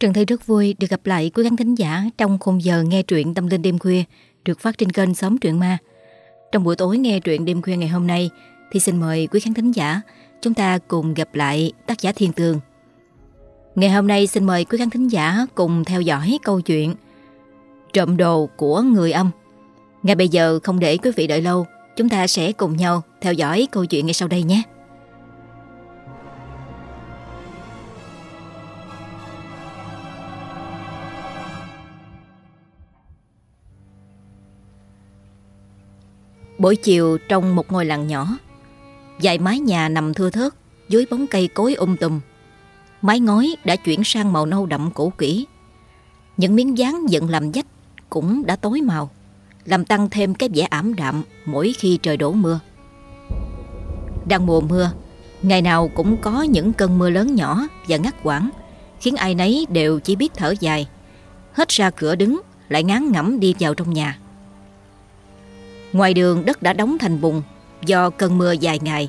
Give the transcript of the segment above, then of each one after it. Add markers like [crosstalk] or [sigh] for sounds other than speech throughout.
Trần Thi rất vui được gặp lại quý khán thính giả trong khung giờ nghe truyện tâm linh đêm khuya được phát trên kênh Xóm Truyện Ma. Trong buổi tối nghe truyện đêm khuya ngày hôm nay thì xin mời quý khán thính giả chúng ta cùng gặp lại tác giả Thiên Tường. Ngày hôm nay xin mời quý khán thính giả cùng theo dõi câu chuyện Trộm đồ của người âm. Ngay bây giờ không để quý vị đợi lâu, chúng ta sẽ cùng nhau theo dõi câu chuyện ngay sau đây nhé. Buổi chiều trong một ngôi làng nhỏ, Vài mái nhà nằm thưa thớt Dưới bóng cây cối um tùm. Mái ngói đã chuyển sang màu nâu đậm cổ kỹ. Những miếng dán dựng làm dách Cũng đã tối màu, Làm tăng thêm cái vẻ ảm đạm Mỗi khi trời đổ mưa. Đang mùa mưa, Ngày nào cũng có những cơn mưa lớn nhỏ Và ngắt quãng, Khiến ai nấy đều chỉ biết thở dài. Hết ra cửa đứng, Lại ngán ngẩm đi vào trong nhà. Ngoài đường đất đã đóng thành bùn do cơn mưa dài ngày.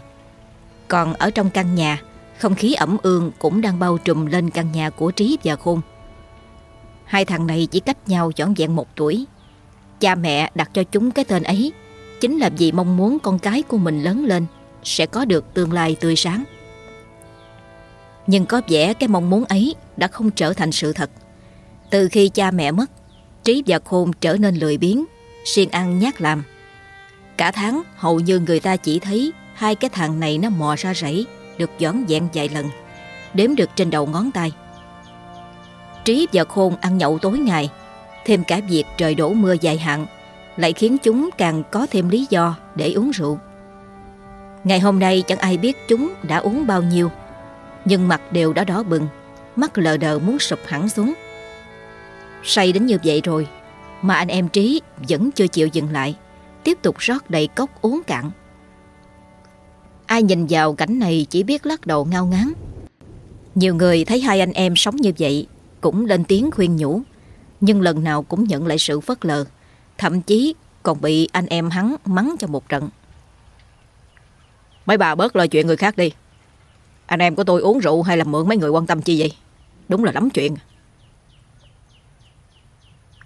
Còn ở trong căn nhà, không khí ẩm ương cũng đang bao trùm lên căn nhà của Trí và Khôn. Hai thằng này chỉ cách nhau trọn vẹn một tuổi. Cha mẹ đặt cho chúng cái tên ấy chính là vì mong muốn con cái của mình lớn lên sẽ có được tương lai tươi sáng. Nhưng có vẻ cái mong muốn ấy đã không trở thành sự thật. Từ khi cha mẹ mất, Trí và Khôn trở nên lười biếng, siêng ăn nhát làm. Cả tháng hầu như người ta chỉ thấy hai cái thằng này nó mò ra rẫy được dọn dẹn vài lần, đếm được trên đầu ngón tay. Trí và Khôn ăn nhậu tối ngày, thêm cả việc trời đổ mưa dài hạn, lại khiến chúng càng có thêm lý do để uống rượu. Ngày hôm nay chẳng ai biết chúng đã uống bao nhiêu, nhưng mặt đều đã đỏ bừng, mắt lờ đờ muốn sụp hẳn xuống. Say đến như vậy rồi, mà anh em Trí vẫn chưa chịu dừng lại tiếp tục rót đầy cốc uống cạn. Ai nhìn vào cảnh này chỉ biết lắc đầu ngao ngán. Nhiều người thấy hai anh em sống như vậy cũng lên tiếng khuyên nhủ, nhưng lần nào cũng nhận lại sự phớt lờ, thậm chí còn bị anh em hắn mắng cho một trận. Mấy bà bớt lo chuyện người khác đi. Anh em của tôi uống rượu hay là mượn mấy người quan tâm chi vậy? Đúng là lắm chuyện.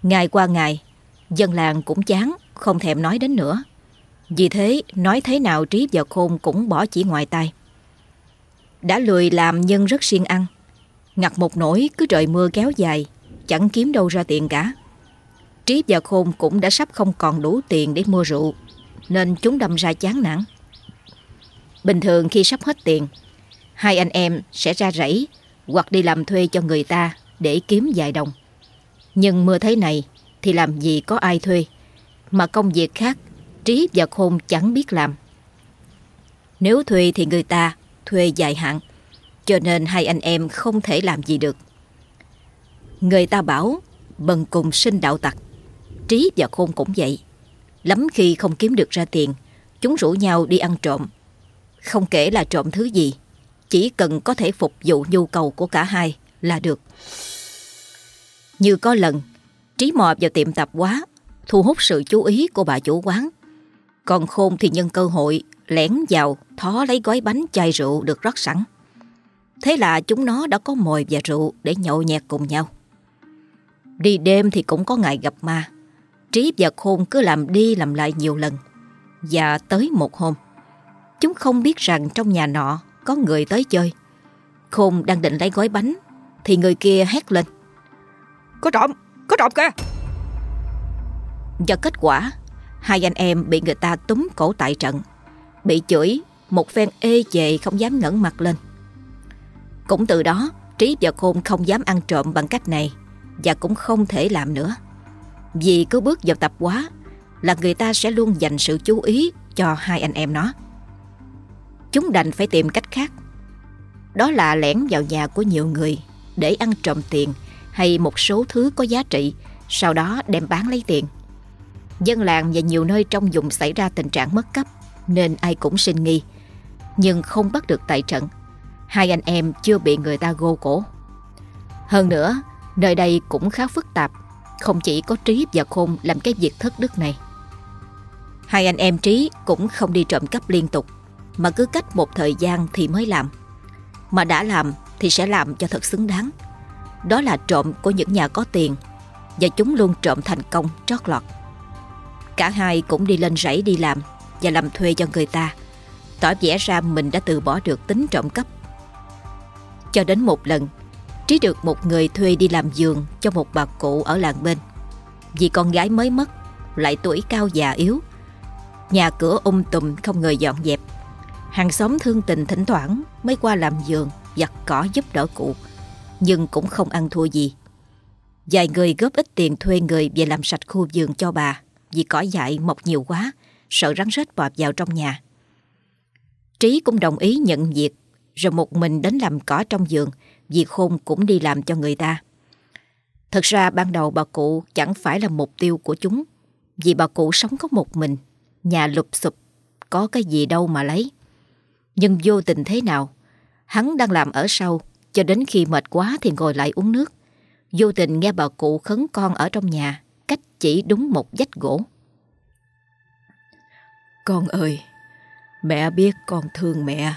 Ngày qua ngày, dân làng cũng chán không thèm nói đến nữa. Vì thế, nói thế nào Trí và Khôn cũng bỏ chỉ ngoài tay. Đã lười làm nhưng rất siêng ăn. Ngặt một nỗi cứ trời mưa kéo dài, chẳng kiếm đâu ra tiền cả. Trí và Khôn cũng đã sắp không còn đủ tiền để mua rượu, nên chúng đâm ra chán nản. Bình thường khi sắp hết tiền, hai anh em sẽ ra rẫy hoặc đi làm thuê cho người ta để kiếm vài đồng. Nhưng mưa thế này thì làm gì có ai thuê mà công việc khác Trí và Khôn chẳng biết làm. Nếu thuê thì người ta thuê dài hạn, cho nên hai anh em không thể làm gì được. Người ta bảo bần cùng sinh đạo tặc, Trí và Khôn cũng vậy. Lắm khi không kiếm được ra tiền, chúng rủ nhau đi ăn trộm. Không kể là trộm thứ gì, chỉ cần có thể phục vụ nhu cầu của cả hai là được. Như có lần, Trí mò vào tiệm tạp hóa thu hút sự chú ý của bà chủ quán. Còn Khôn thì nhân cơ hội lẻn vào thó lấy gói bánh chai rượu được rót sẵn. Thế là chúng nó đã có mồi và rượu để nhậu nhẹt cùng nhau. Đi đêm thì cũng có ngày gặp ma. Trí và Khôn cứ làm đi làm lại nhiều lần. Và tới một hôm, chúng không biết rằng trong nhà nọ có người tới chơi. Khôn đang định lấy gói bánh thì người kia hét lên. Có trộm, có trộm kìa. Do kết quả, hai anh em bị người ta túm cổ tại trận. Bị chửi, một phen ê chề không dám ngẩng mặt lên. Cũng từ đó, Trí và Khôn không dám ăn trộm bằng cách này và cũng không thể làm nữa. Vì cứ bước vào tập quá là người ta sẽ luôn dành sự chú ý cho hai anh em nó. Chúng đành phải tìm cách khác. Đó là lẻn vào nhà của nhiều người để ăn trộm tiền hay một số thứ có giá trị, sau đó đem bán lấy tiền. Dân làng và nhiều nơi trong vùng xảy ra tình trạng mất cấp nên ai cũng sinh nghi. Nhưng không bắt được tại trận. Hai anh em chưa bị người ta gô cổ. Hơn nữa, nơi đây cũng khá phức tạp. Không chỉ có Trí và Khôn làm cái việc thất đức này. Hai anh em Trí cũng không đi trộm cắp liên tục mà cứ cách một thời gian thì mới làm. Mà đã làm thì sẽ làm cho thật xứng đáng. đó là trộm của những nhà có tiền và chúng luôn trộm thành công trót lọt. Cả hai cũng đi lên rẫy đi làm và làm thuê cho người ta, tỏ vẻ ra mình đã từ bỏ được tính trộm cắp. Cho đến một lần, Trí được một người thuê đi làm giường cho một bà cụ ở làng bên. Vì con gái mới mất, lại tuổi cao già yếu. Nhà cửa um tùm không người dọn dẹp. Hàng xóm thương tình thỉnh thoảng mới qua làm giường, giặt cỏ giúp đỡ cụ. Nhưng cũng không ăn thua gì. Vài người góp ít tiền thuê người về làm sạch khu vườn cho bà vì cỏ dại mọc nhiều quá, sợ rắn rết bọt vào trong nhà. Trí cũng đồng ý nhận việc, rồi một mình đến làm cỏ trong vườn vì Khôn cũng đi làm cho người ta. Thật ra ban đầu bà cụ chẳng phải là mục tiêu của chúng, vì bà cụ sống có một mình, nhà lụp sụp, có cái gì đâu mà lấy. Nhưng vô tình thế nào, hắn đang làm ở sau, cho đến khi mệt quá thì ngồi lại uống nước. Vô tình nghe bà cụ khấn con ở trong nhà, chỉ đúng một vách gỗ. Con ơi, mẹ biết con thương mẹ,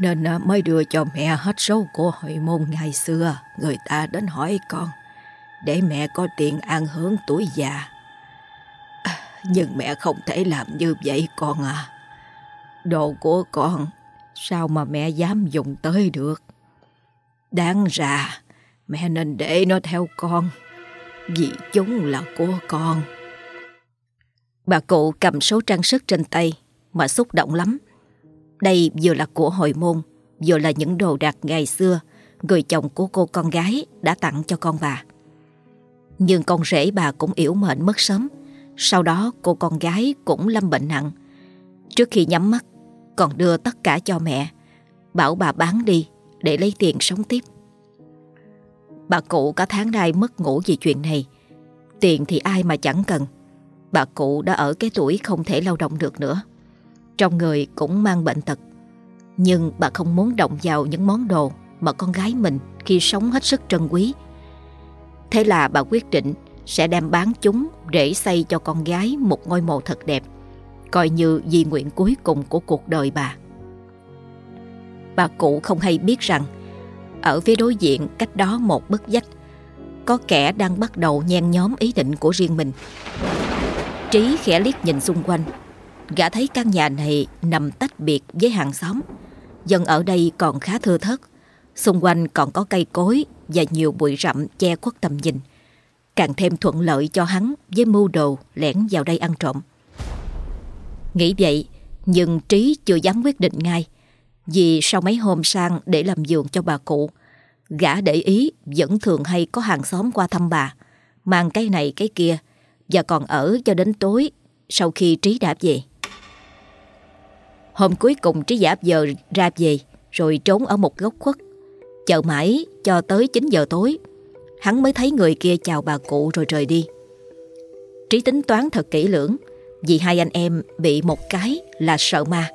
nên à, mới đưa cho mẹ hết số của hội môn ngày xưa người ta đến hỏi con để mẹ có tiền ăn hưởng tuổi già. À, nhưng mẹ không thể làm như vậy con à. Đồ của con sao mà mẹ dám dùng tới được. Đáng ra mẹ nên để nó theo con vì chúng là của con. Bà cụ cầm số trang sức trên tay mà xúc động lắm. Đây vừa là của hồi môn, vừa là những đồ đạc ngày xưa người chồng của cô con gái đã tặng cho con bà. Nhưng con rể bà cũng yếu mệnh mất sớm. Sau đó cô con gái cũng lâm bệnh nặng. Trước khi nhắm mắt, còn đưa tất cả cho mẹ, bảo bà bán đi để lấy tiền sống tiếp. Bà cụ cả tháng nay mất ngủ vì chuyện này. Tiền thì ai mà chẳng cần. Bà cụ đã ở cái tuổi không thể lao động được nữa. Trong người cũng mang bệnh tật Nhưng bà không muốn động vào những món đồ Mà con gái mình khi sống hết sức trân quý Thế là bà quyết định Sẽ đem bán chúng Để xây cho con gái một ngôi mộ thật đẹp, Coi như di nguyện cuối cùng của cuộc đời bà Bà cụ không hay biết rằng ở phía đối diện, cách đó một bức vách, Có kẻ đang bắt đầu nhen nhóm ý định của riêng mình. Trí khẽ liếc nhìn xung quanh. Gã thấy căn nhà này nằm tách biệt với hàng xóm. Dân ở đây còn khá thưa thớt. Xung quanh còn có cây cối Và nhiều bụi rậm che khuất tầm nhìn. Càng thêm thuận lợi cho hắn Với mưu đồ lẻn vào đây ăn trộm. Nghĩ vậy, Nhưng Trí chưa dám quyết định ngay. Vì sau mấy hôm sang để làm giường cho bà cụ, Gã để ý vẫn thường hay có hàng xóm qua thăm bà, Mang cái này cái kia, Và còn ở cho đến tối Sau khi Trí đã về. Hôm cuối cùng Trí giả giờ ra về, Rồi trốn ở một góc khuất, Chờ mãi cho tới 9 giờ tối, Hắn mới thấy người kia chào bà cụ rồi rời đi. Trí tính toán thật kỹ lưỡng, Vì hai anh em bị một cái là sợ ma.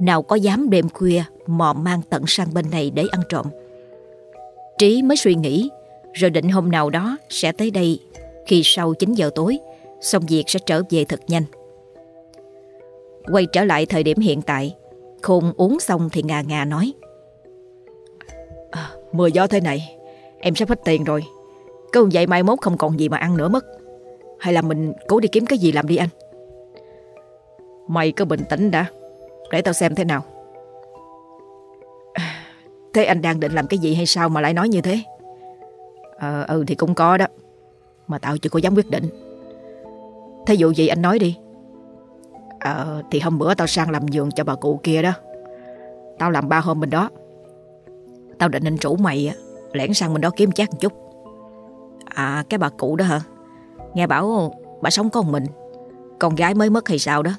Nào có dám đêm khuya mò mang tận sang bên này để ăn trộm. Trí mới suy nghĩ Rồi định hôm nào đó sẽ tới đây. Khi sau 9 giờ tối Xong việc sẽ trở về thật nhanh. Quay trở lại thời điểm hiện tại Khôn uống xong thì ngà ngà nói. À, Mưa gió thế này Em sắp hết tiền rồi. Cứ vậy mai mốt không còn gì mà ăn nữa mất. Hay là mình cố đi kiếm cái gì làm đi anh? Mày cứ bình tĩnh đã. Để tao xem thế nào. Thế anh đang định làm cái gì hay sao mà lại nói như thế? Ờ ừ thì cũng có đó, Mà tao chưa có dám quyết định. Thế dụ gì anh nói đi. Ờ thì hôm bữa tao sang làm giường cho bà cụ kia đó. Tao làm ba hôm bên đó. Tao định anh chủ mày Lẻn sang bên đó kiếm chát một chút. À cái bà cụ đó hả? Nghe bảo bà sống con mình, Con gái mới mất hay sao đó.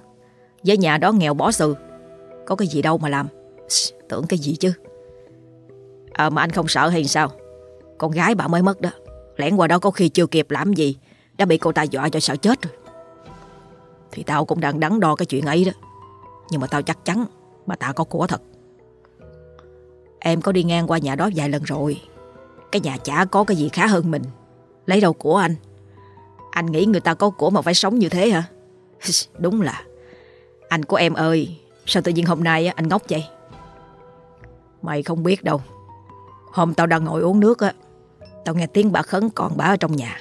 Với nhà đó nghèo bỏ sự có cái gì đâu mà làm. Tưởng cái gì chứ? À mà anh không sợ hay sao? Con gái bà mới mất đó. Lẻn qua đó có khi chưa kịp làm gì, Đã bị cô ta dọa cho sợ chết rồi. Thì tao cũng đang đắn đo cái chuyện ấy đó. Nhưng mà tao chắc chắn Bà ta có của thật. Em có đi ngang qua nhà đó vài lần rồi. Cái nhà chả có cái gì khá hơn mình. Lấy đâu của anh? Anh nghĩ người ta có của mà phải sống như thế hả? [laughs] Đúng là Anh của em ơi Sao tự nhiên hôm nay anh ngốc vậy? Mày không biết đâu. Hôm tao đang ngồi uống nước á, Tao nghe tiếng bà Khấn còn bà ở trong nhà.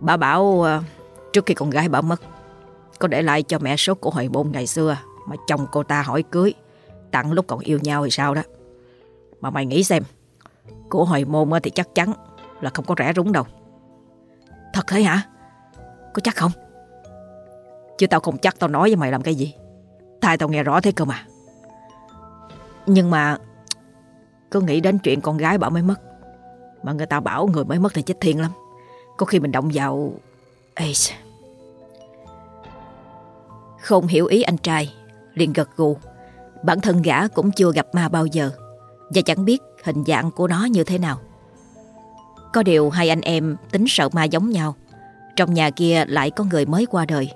Bà bảo ờ, trước khi con gái bà mất, Có để lại cho mẹ số của hồi môn ngày xưa Mà chồng cô ta hỏi cưới, Tặng lúc còn yêu nhau thì sao đó. Mà mày nghĩ xem, Của hồi môn thì chắc chắn Là không có rẻ rúng đâu. Thật thế hả? Có chắc không? Chứ tao không chắc tao nói với mày làm cái gì. Tai tao nghe rõ thế cơ mà. Nhưng mà Cứ nghĩ đến chuyện con gái bảo mới mất, Mà người ta bảo người mới mất thì chết thiên lắm. Có khi mình động vào, Ê Không hiểu ý anh trai, liền gật gù. Bản thân gã cũng chưa gặp ma bao giờ, Và chẳng biết hình dạng của nó như thế nào. Có điều hai anh em tính sợ ma giống nhau, Trong nhà kia lại có người mới qua đời.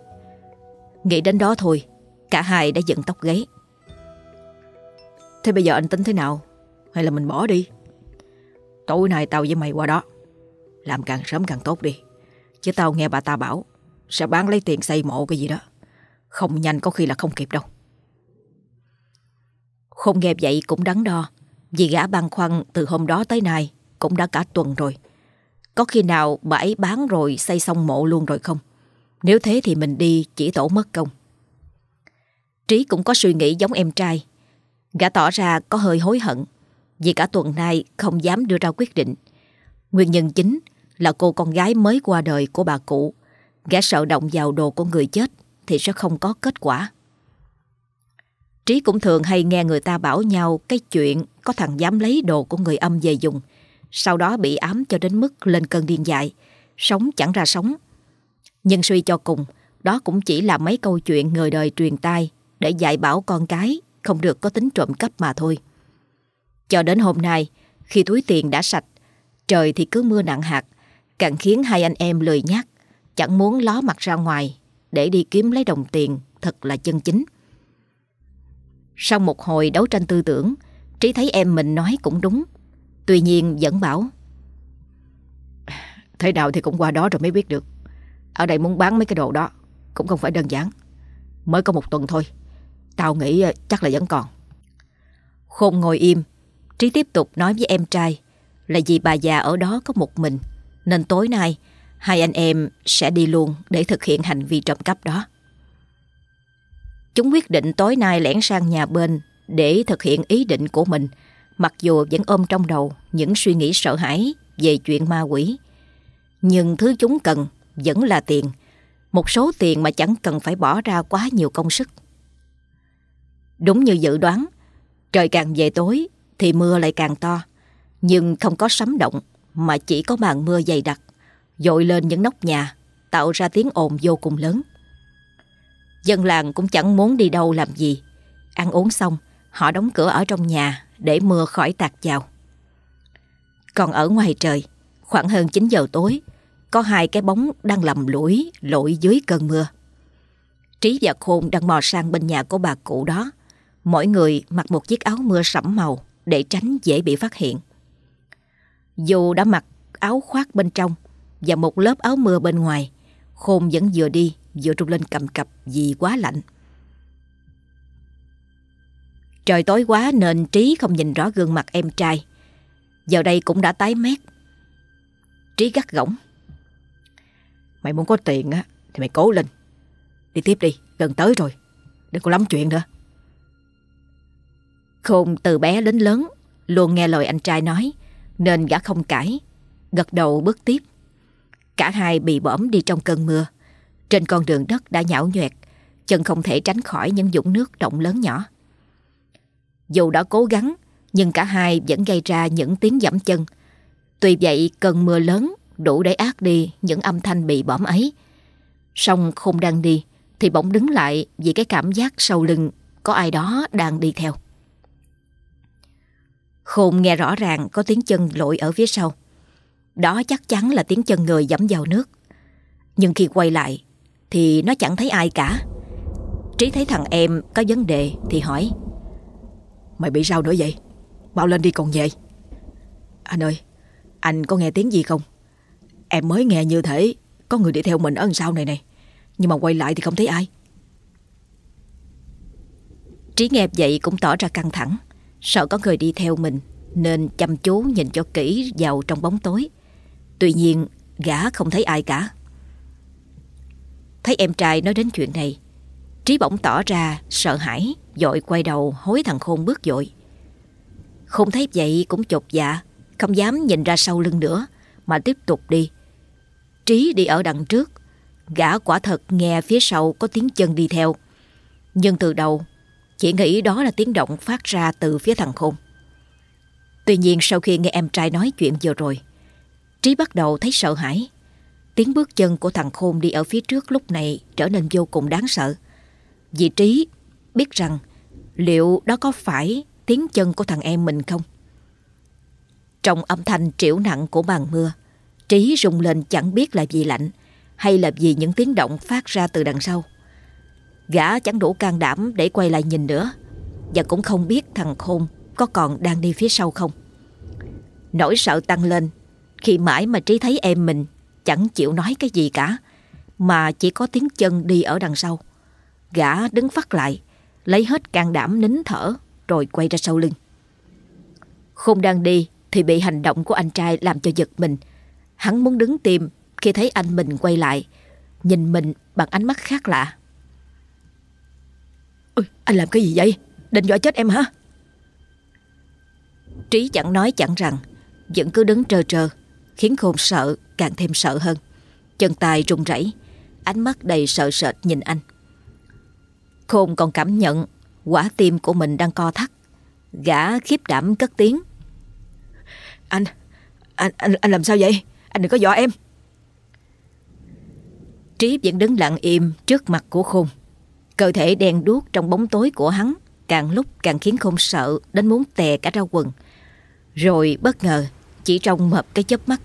Nghĩ đến đó thôi Cả hai đã dựng tóc gáy. Thế bây giờ anh tính thế nào? Hay là mình bỏ đi? Tối nay tao với mày qua đó. Làm càng sớm càng tốt đi. Chứ tao nghe bà ta bảo Sẽ bán lấy tiền xây mộ cái gì đó. Không nhanh có khi là không kịp đâu. Không nghe vậy cũng đắn đo Vì gã băn khoăn từ hôm đó tới nay Cũng đã cả tuần rồi. Có khi nào bà ấy bán rồi xây xong mộ luôn rồi không? Nếu thế thì mình đi chỉ tổ mất công Trí cũng có suy nghĩ giống em trai. Gã tỏ ra có hơi hối hận, Vì cả tuần nay không dám đưa ra quyết định. Nguyên nhân chính là cô con gái mới qua đời của bà cụ Gã sợ động vào đồ của người chết Thì sẽ không có kết quả. Trí cũng thường hay nghe người ta bảo nhau Cái chuyện có thằng dám lấy đồ của người âm về dùng, Sau đó bị ám cho đến mức lên cơn điên dại, Sống chẳng ra sống. Nhưng suy cho cùng, Đó cũng chỉ là mấy câu chuyện người đời truyền tai để dạy bảo con cái, Không được có tính trộm cắp mà thôi. Cho đến hôm nay, Khi túi tiền đã sạch, Trời thì cứ mưa nặng hạt, Càng khiến hai anh em lười nhác Chẳng muốn ló mặt ra ngoài Để đi kiếm lấy đồng tiền Thật là chân chính. Sau một hồi đấu tranh tư tưởng, Trí thấy em mình nói cũng đúng, Tuy nhiên vẫn bảo, Thế nào thì cũng qua đó rồi mới biết được. Ở đây muốn bán mấy cái đồ đó, Cũng không phải đơn giản, Mới có một tuần thôi. Tao nghĩ ờ, chắc là vẫn còn. Khôn ngồi im. Trí tiếp tục nói với em trai Là vì bà già ở đó có một mình, Nên tối nay Hai anh em sẽ đi luôn Để thực hiện hành vi trộm cắp đó. Chúng quyết định tối nay lẻn sang nhà bên Để thực hiện ý định của mình, Mặc dù vẫn ôm trong đầu Những suy nghĩ sợ hãi Về chuyện ma quỷ. Nhưng thứ chúng cần vẫn là tiền, Một số tiền mà chẳng cần phải bỏ ra quá nhiều công sức. Đúng như dự đoán, trời càng về tối thì mưa lại càng to. Nhưng không có sấm động mà chỉ có màn mưa dày đặc, dội lên những nóc nhà, tạo ra tiếng ồn vô cùng lớn. Dân làng cũng chẳng muốn đi đâu làm gì. Ăn uống xong, họ đóng cửa ở trong nhà để mưa khỏi tạt vào. Còn ở ngoài trời, khoảng hơn 9 giờ tối, có hai cái bóng đang lầm lũi lội dưới cơn mưa. Trí và Khôn đang mò sang bên nhà của bà cụ đó Mỗi người mặc một chiếc áo mưa sẫm màu để tránh dễ bị phát hiện. Dù đã mặc áo khoác bên trong và một lớp áo mưa bên ngoài, Khôn vẫn vừa đi vừa trung lên cầm cập vì quá lạnh. Trời tối quá nên Trí không nhìn rõ gương mặt em trai. Giờ đây cũng đã tái mét. Trí gắt gỏng. Mày muốn có tiền á thì mày cố lên. Đi tiếp đi, gần tới rồi. Đừng có lắm chuyện nữa. Khôn từ bé đến lớn, Luôn nghe lời anh trai nói, Nên gã không cãi, Gật đầu bước tiếp. Cả hai bị bõm đi trong cơn mưa. Trên con đường đất đã nhão nhoẹt, Chân không thể tránh khỏi những dũng nước động lớn nhỏ. Dù đã cố gắng, Nhưng cả hai vẫn gây ra những tiếng dẫm chân. Tuy vậy, cơn mưa lớn Đủ để át đi những âm thanh bị bõm ấy. Song không đang đi, Thì bỗng đứng lại Vì cái cảm giác sau lưng Có ai đó đang đi theo. Khôn nghe rõ ràng có tiếng chân lội ở phía sau. Đó chắc chắn là tiếng chân người dẫm vào nước. Nhưng khi quay lại thì nó chẳng thấy ai cả. Trí thấy thằng em có vấn đề thì hỏi. Mày bị sao nữa vậy? Mau lên đi còn về. Anh ơi, anh có nghe tiếng gì không? Em mới nghe như thế có người đi theo mình ở sau này này. Nhưng mà quay lại thì không thấy ai. Trí nghe vậy cũng tỏ ra căng thẳng. Sợ có người đi theo mình, Nên chăm chú nhìn cho kỹ vào trong bóng tối. Tuy nhiên, gã không thấy ai cả. Thấy em trai nói đến chuyện này, Trí bỗng tỏ ra sợ hãi, Dội quay đầu hối thằng Khôn bước dội. Khôn thấy vậy cũng chột dạ Không dám nhìn ra sau lưng nữa, Mà tiếp tục đi. Trí đi ở đằng trước, Gã quả thật nghe phía sau có tiếng chân đi theo. Nhưng từ đầu chỉ nghĩ đó là tiếng động phát ra từ phía thằng Khôn Tuy nhiên sau khi nghe em trai nói chuyện vừa rồi, Trí bắt đầu thấy sợ hãi Tiếng bước chân của thằng Khôn đi ở phía trước lúc này trở nên vô cùng đáng sợ Vì Trí biết rằng liệu đó có phải tiếng chân của thằng em mình không? Trong âm thanh triểu nặng của màn mưa, Trí rung lên chẳng biết là vì lạnh hay là vì những tiếng động phát ra từ đằng sau. Gã chẳng đủ can đảm để quay lại nhìn nữa và cũng không biết thằng Khôn có còn đang đi phía sau không. Nỗi sợ tăng lên khi mãi mà Trí thấy em mình chẳng chịu nói cái gì cả mà chỉ có tiếng chân đi ở đằng sau. Gã đứng phát lại lấy hết can đảm nín thở rồi quay ra sau lưng. Khôn đang đi thì bị hành động của anh trai làm cho giật mình. Hắn muốn đứng tìm khi thấy anh mình quay lại, nhìn mình bằng ánh mắt khác lạ. Ôi, anh làm cái gì vậy? Định dọa chết em hả? Trí chẳng nói chẳng rằng, vẫn cứ đứng trơ trơ, khiến Khôn sợ, càng thêm sợ hơn. Chân tay run rẩy, ánh mắt đầy sợ sệt nhìn anh. Khôn còn cảm nhận quả tim của mình đang co thắt. Gã khiếp đảm cất tiếng. Anh, anh, anh, anh làm sao vậy? Anh đừng có dọa em. Trí vẫn đứng lặng im trước mặt của Khôn. Cơ thể đen đuốc trong bóng tối của hắn càng lúc càng khiến Khôn sợ đến muốn tè cả ra quần. Rồi bất ngờ, chỉ trong một cái chớp mắt,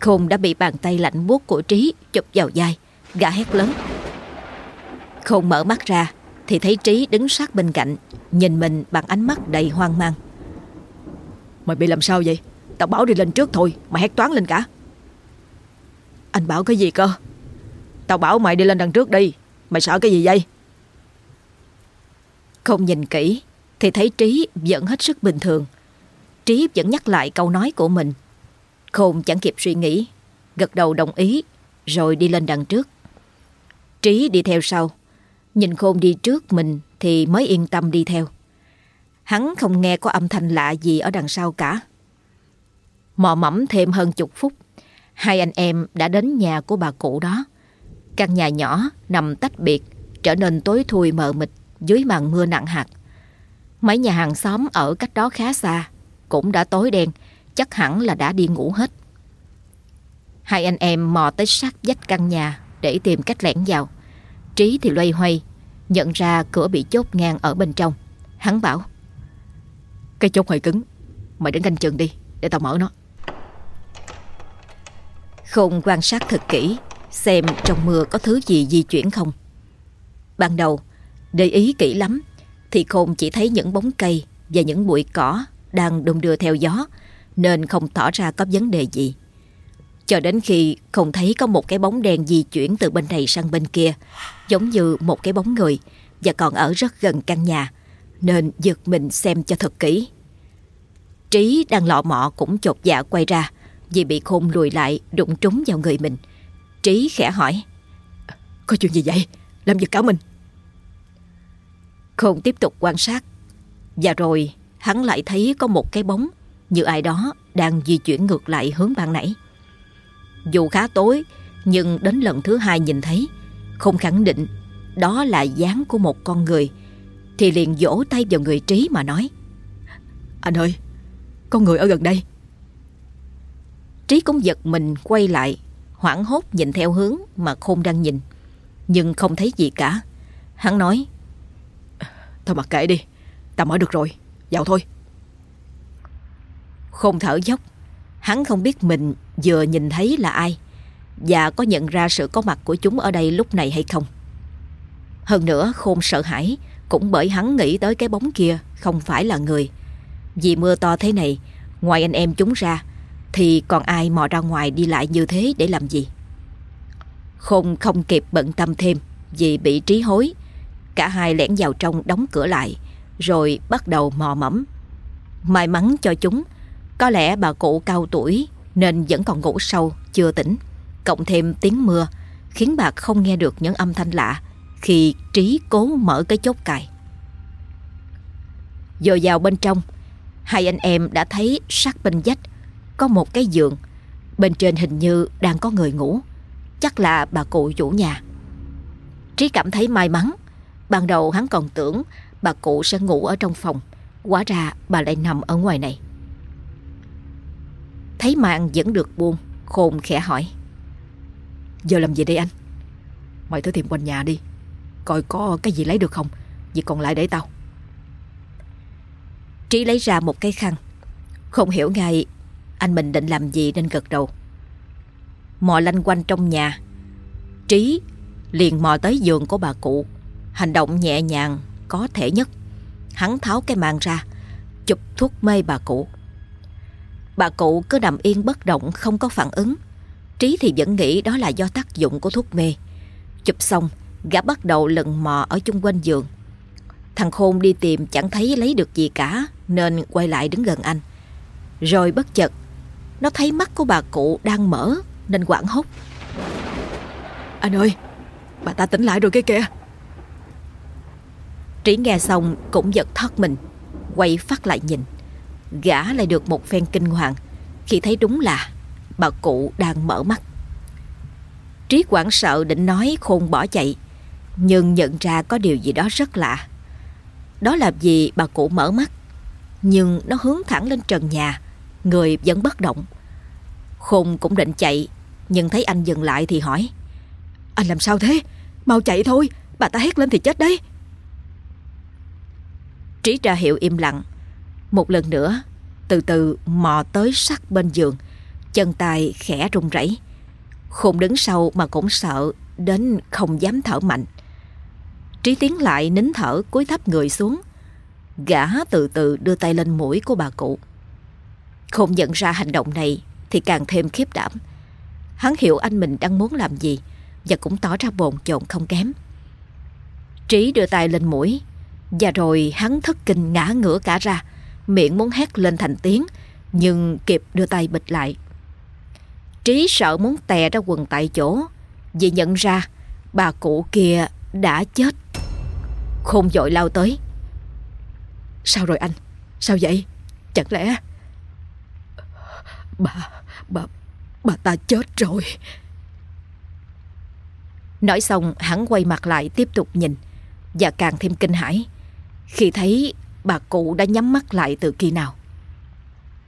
Khôn đã bị bàn tay lạnh buốt của Trí chụp vào vai, gã hét lớn. Khôn mở mắt ra thì thấy Trí đứng sát bên cạnh, nhìn mình bằng ánh mắt đầy hoang mang. Mày bị làm sao vậy? Tao bảo đi lên trước thôi, mày hét toán lên cả. Anh bảo cái gì cơ? Tao bảo mày đi lên đằng trước đi Mày sợ cái gì vậy không nhìn kỹ, Thì thấy Trí vẫn hết sức bình thường. Trí vẫn nhắc lại câu nói của mình. Khôn chẳng kịp suy nghĩ, Gật đầu đồng ý, Rồi đi lên đằng trước. Trí đi theo sau. Nhìn Khôn đi trước mình Thì mới yên tâm đi theo. Hắn không nghe có âm thanh lạ gì ở đằng sau cả. Mò mẫm thêm hơn chục phút, Hai anh em đã đến nhà của bà cụ đó. Căn nhà nhỏ nằm tách biệt, trở nên tối thui mờ mịt dưới màn mưa nặng hạt. Mấy nhà hàng xóm ở cách đó khá xa cũng đã tối đen, chắc hẳn là đã đi ngủ hết. Hai anh em mò tới sát vách căn nhà để tìm cách lẻn vào. Trí thì loay hoay, nhận ra cửa bị chốt ngang ở bên trong. Hắn bảo Cái chốt hơi cứng, mày đứng canh chừng đi để tao mở nó. Khôn quan sát thật kỹ xem trong mưa có thứ gì di chuyển không. Ban đầu, để ý kỹ lắm, thì Khôn chỉ thấy những bóng cây và những bụi cỏ đang đung đưa theo gió, nên không tỏ ra có vấn đề gì. Cho đến khi không thấy có một cái bóng đen di chuyển từ bên này sang bên kia, giống như một cái bóng người và còn ở rất gần căn nhà, nên giật mình xem cho thật kỹ. Trí đang lọ mọ cũng chột dạ quay ra vì bị khôn lùi lại đụng trúng vào người mình. Trí khẽ hỏi Có chuyện gì vậy? Làm giật cả mình Khôn tiếp tục quan sát Và rồi hắn lại thấy có một cái bóng Như ai đó đang di chuyển ngược lại hướng ban nãy Dù khá tối Nhưng đến lần thứ hai nhìn thấy Không khẳng định Đó là dáng của một con người Thì liền vỗ tay vào người Trí mà nói Anh ơi Con người ở gần đây Trí cũng giật mình quay lại hoảng hốt nhìn theo hướng mà Khôn đang nhìn. Nhưng không thấy gì cả. Hắn nói. Thôi mặc kệ đi, tao mở được rồi, vào thôi. không thở dốc. Hắn không biết mình vừa nhìn thấy là ai và có nhận ra sự có mặt của chúng ở đây lúc này hay không. Hơn nữa Khôn sợ hãi cũng bởi hắn nghĩ tới cái bóng kia không phải là người. Vì mưa to thế này, ngoài anh em chúng ra thì còn ai mò ra ngoài đi lại như thế để làm gì Khôn không kịp bận tâm thêm Vì bị trí hối Cả hai lẻn vào trong đóng cửa lại Rồi bắt đầu mò mẫm May mắn cho chúng Có lẽ bà cụ cao tuổi nên vẫn còn ngủ sâu, chưa tỉnh. Cộng thêm tiếng mưa khiến bà không nghe được những âm thanh lạ khi Trí cố mở cái chốt cài. Rồi vào bên trong, hai anh em đã thấy sát bên dách có một cái giường. Bên trên hình như đang có người ngủ. Chắc là bà cụ chủ nhà. Trí cảm thấy may mắn. Ban đầu hắn còn tưởng bà cụ sẽ ngủ ở trong phòng. quá ra bà lại nằm ở ngoài này. Thấy mạng vẫn được buông, khôn khẽ hỏi. Giờ làm gì đây anh? Mày thử tìm quanh nhà đi. Coi có cái gì lấy được không Việc còn lại để tao Trí lấy ra một cái khăn Không hiểu ngay Anh mình định làm gì nên gật đầu Mò lanh quanh trong nhà Trí liền mò tới giường của bà cụ Hành động nhẹ nhàng Có thể nhất. Hắn tháo cái màn ra, Chụp thuốc mê bà cụ. Bà cụ cứ nằm yên bất động, Không có phản ứng. Trí thì vẫn nghĩ đó là do tác dụng của thuốc mê. Chụp xong, Gã bắt đầu lần mò ở chung quanh giường. Thằng Khôn đi tìm chẳng thấy lấy được gì cả, Nên quay lại đứng gần anh. Rồi bất chợt, Nó thấy mắt của bà cụ đang mở, Nên quảng hốt. Anh ơi, Bà ta tỉnh lại rồi kia kìa. Trí nghe xong cũng giật thoát mình Quay phát lại nhìn Gã lại được một phen kinh hoàng Khi thấy đúng là Bà cụ đang mở mắt Trí quảng sợ định nói khôn bỏ chạy nhưng nhận ra có điều gì đó rất lạ. Đó là vì bà cụ mở mắt, nhưng nó hướng thẳng lên trần nhà, người vẫn bất động. Khôn cũng định chạy, nhưng thấy anh dừng lại thì hỏi. Anh làm sao thế? Mau chạy thôi, bà ta hét lên thì chết đấy. Trí ra hiệu im lặng. Một lần nữa, từ từ mò tới sát bên giường, chân tay khẽ run rẩy. Khôn đứng sau mà cũng sợ đến không dám thở mạnh. Trí tiến lại nín thở cúi thấp người xuống. Gã từ từ đưa tay lên mũi của bà cụ. Không nhận ra hành động này thì càng thêm khiếp đảm. Hắn hiểu anh mình đang muốn làm gì và cũng tỏ ra bồn chồn không kém. Trí đưa tay lên mũi và rồi hắn thất kinh ngã ngửa cả ra miệng muốn hét lên thành tiếng, nhưng kịp đưa tay bịch lại. Trí sợ muốn tè ra quần tại chỗ, vì nhận ra bà cụ kia đã chết. Khôn dội lao tới. Sao rồi anh? Sao vậy? Chẳng lẽ... Bà... Bà... Bà ta chết rồi. Nói xong, hắn quay mặt lại tiếp tục nhìn Và càng thêm kinh hãi khi thấy bà cụ đã nhắm mắt lại từ khi nào?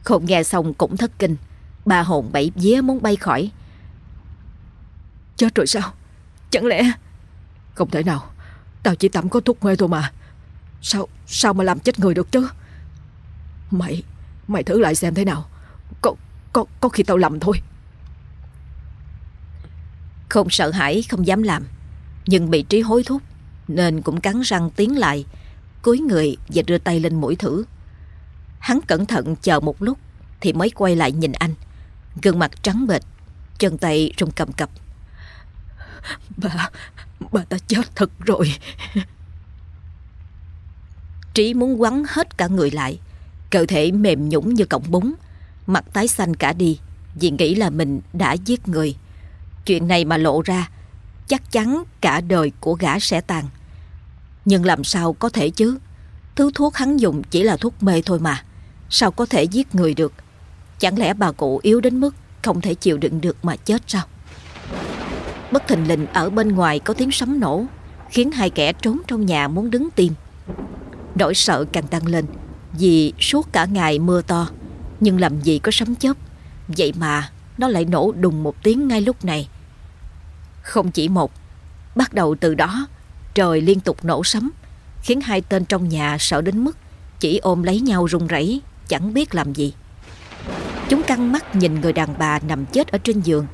Khôn nghe xong cũng thất kinh. Bà hồn bảy vía muốn bay khỏi. Chết rồi sao? Chẳng lẽ Không thể nào. Tao chỉ tắm có thuốc mê thôi mà. Sao sao mà làm chết người được chứ? Mày Mày thử lại xem thế nào. Có có, có khi tao lầm thôi. Không sợ hãi không dám làm. Nhưng bị trí hối thúc Nên cũng cắn răng tiến lại cúi người và đưa tay lên mũi thử. Hắn cẩn thận chờ một lúc Thì mới quay lại nhìn anh. Gương mặt trắng bệch, Chân tay rung cầm cập. Bà Bà ta chết thật rồi. Trí muốn quắn hết cả người lại, Cơ thể mềm nhũng như cọng bún, Mặt tái xanh cả đi Vì nghĩ là mình đã giết người. Chuyện này mà lộ ra, Chắc chắn cả đời của gã sẽ tàn. Nhưng làm sao có thể chứ? Thứ thuốc hắn dùng chỉ là thuốc mê thôi mà. Sao có thể giết người được? Chẳng lẽ bà cụ yếu đến mức Không thể chịu đựng được mà chết sao? Bất thình lình ở bên ngoài có tiếng sấm nổ, Khiến hai kẻ trốn trong nhà muốn đứng tim Nỗi sợ càng tăng lên, Vì suốt cả ngày mưa to. Nhưng làm gì có sấm chớp? Vậy mà nó lại nổ đùng một tiếng ngay lúc này. Không chỉ một, Bắt đầu từ đó Trời liên tục nổ sấm, Khiến hai tên trong nhà sợ đến mức Chỉ ôm lấy nhau run rẩy, Chẳng biết làm gì. Chúng căng mắt nhìn người đàn bà nằm chết ở trên giường.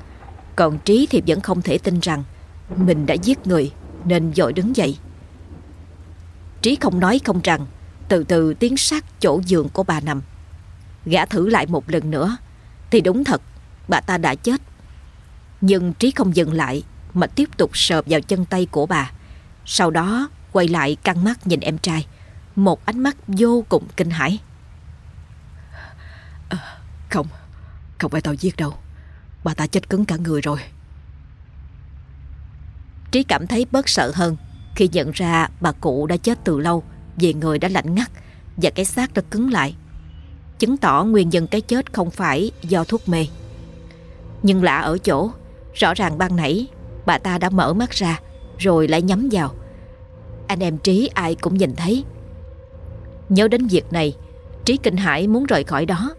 Còn Trí thì vẫn không thể tin rằng Mình đã giết người, Nên dội đứng dậy. Trí không nói không rằng, Từ từ tiến sát chỗ giường của bà nằm. Gã thử lại một lần nữa, Thì đúng thật, Bà ta đã chết. Nhưng Trí không dừng lại, Mà tiếp tục sờ vào chân tay của bà. Sau đó quay lại căng mắt nhìn em trai. Một ánh mắt vô cùng kinh hãi. À, Không Không phải tao giết đâu. Bà ta chết cứng cả người rồi. Trí cảm thấy bớt sợ hơn Khi nhận ra bà cụ đã chết từ lâu Vì người đã lạnh ngắt Và cái xác đã cứng lại. Chứng tỏ nguyên nhân cái chết không phải do thuốc mê. Nhưng lạ ở chỗ Rõ ràng ban nãy Bà ta đã mở mắt ra Rồi lại nhắm vào. Anh em Trí ai cũng nhìn thấy. Nhớ đến việc này Trí kinh hãi muốn rời khỏi đó.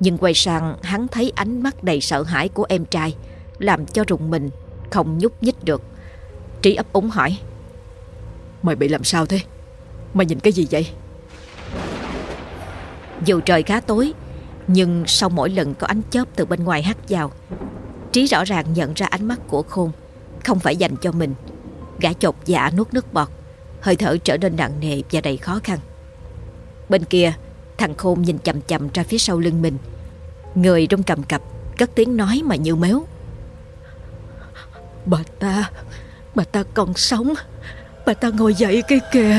Nhưng quay sang hắn thấy ánh mắt đầy sợ hãi của em trai Làm cho rùng mình Không nhúc nhích được. Trí ấp úng hỏi Mày bị làm sao thế? Mày nhìn cái gì vậy? Dù trời khá tối Nhưng sau mỗi lần có ánh chớp từ bên ngoài hắt vào Trí rõ ràng nhận ra ánh mắt của Khôn Không phải dành cho mình Gã chột dạ nuốt nước bọt. Hơi thở trở nên nặng nề và đầy khó khăn. Bên kia, Thằng Khôn nhìn chầm chầm ra phía sau lưng mình. Người trong cầm cập, Cất tiếng nói mà như méo Bà ta Bà ta còn sống. Bà ta ngồi dậy kia kìa.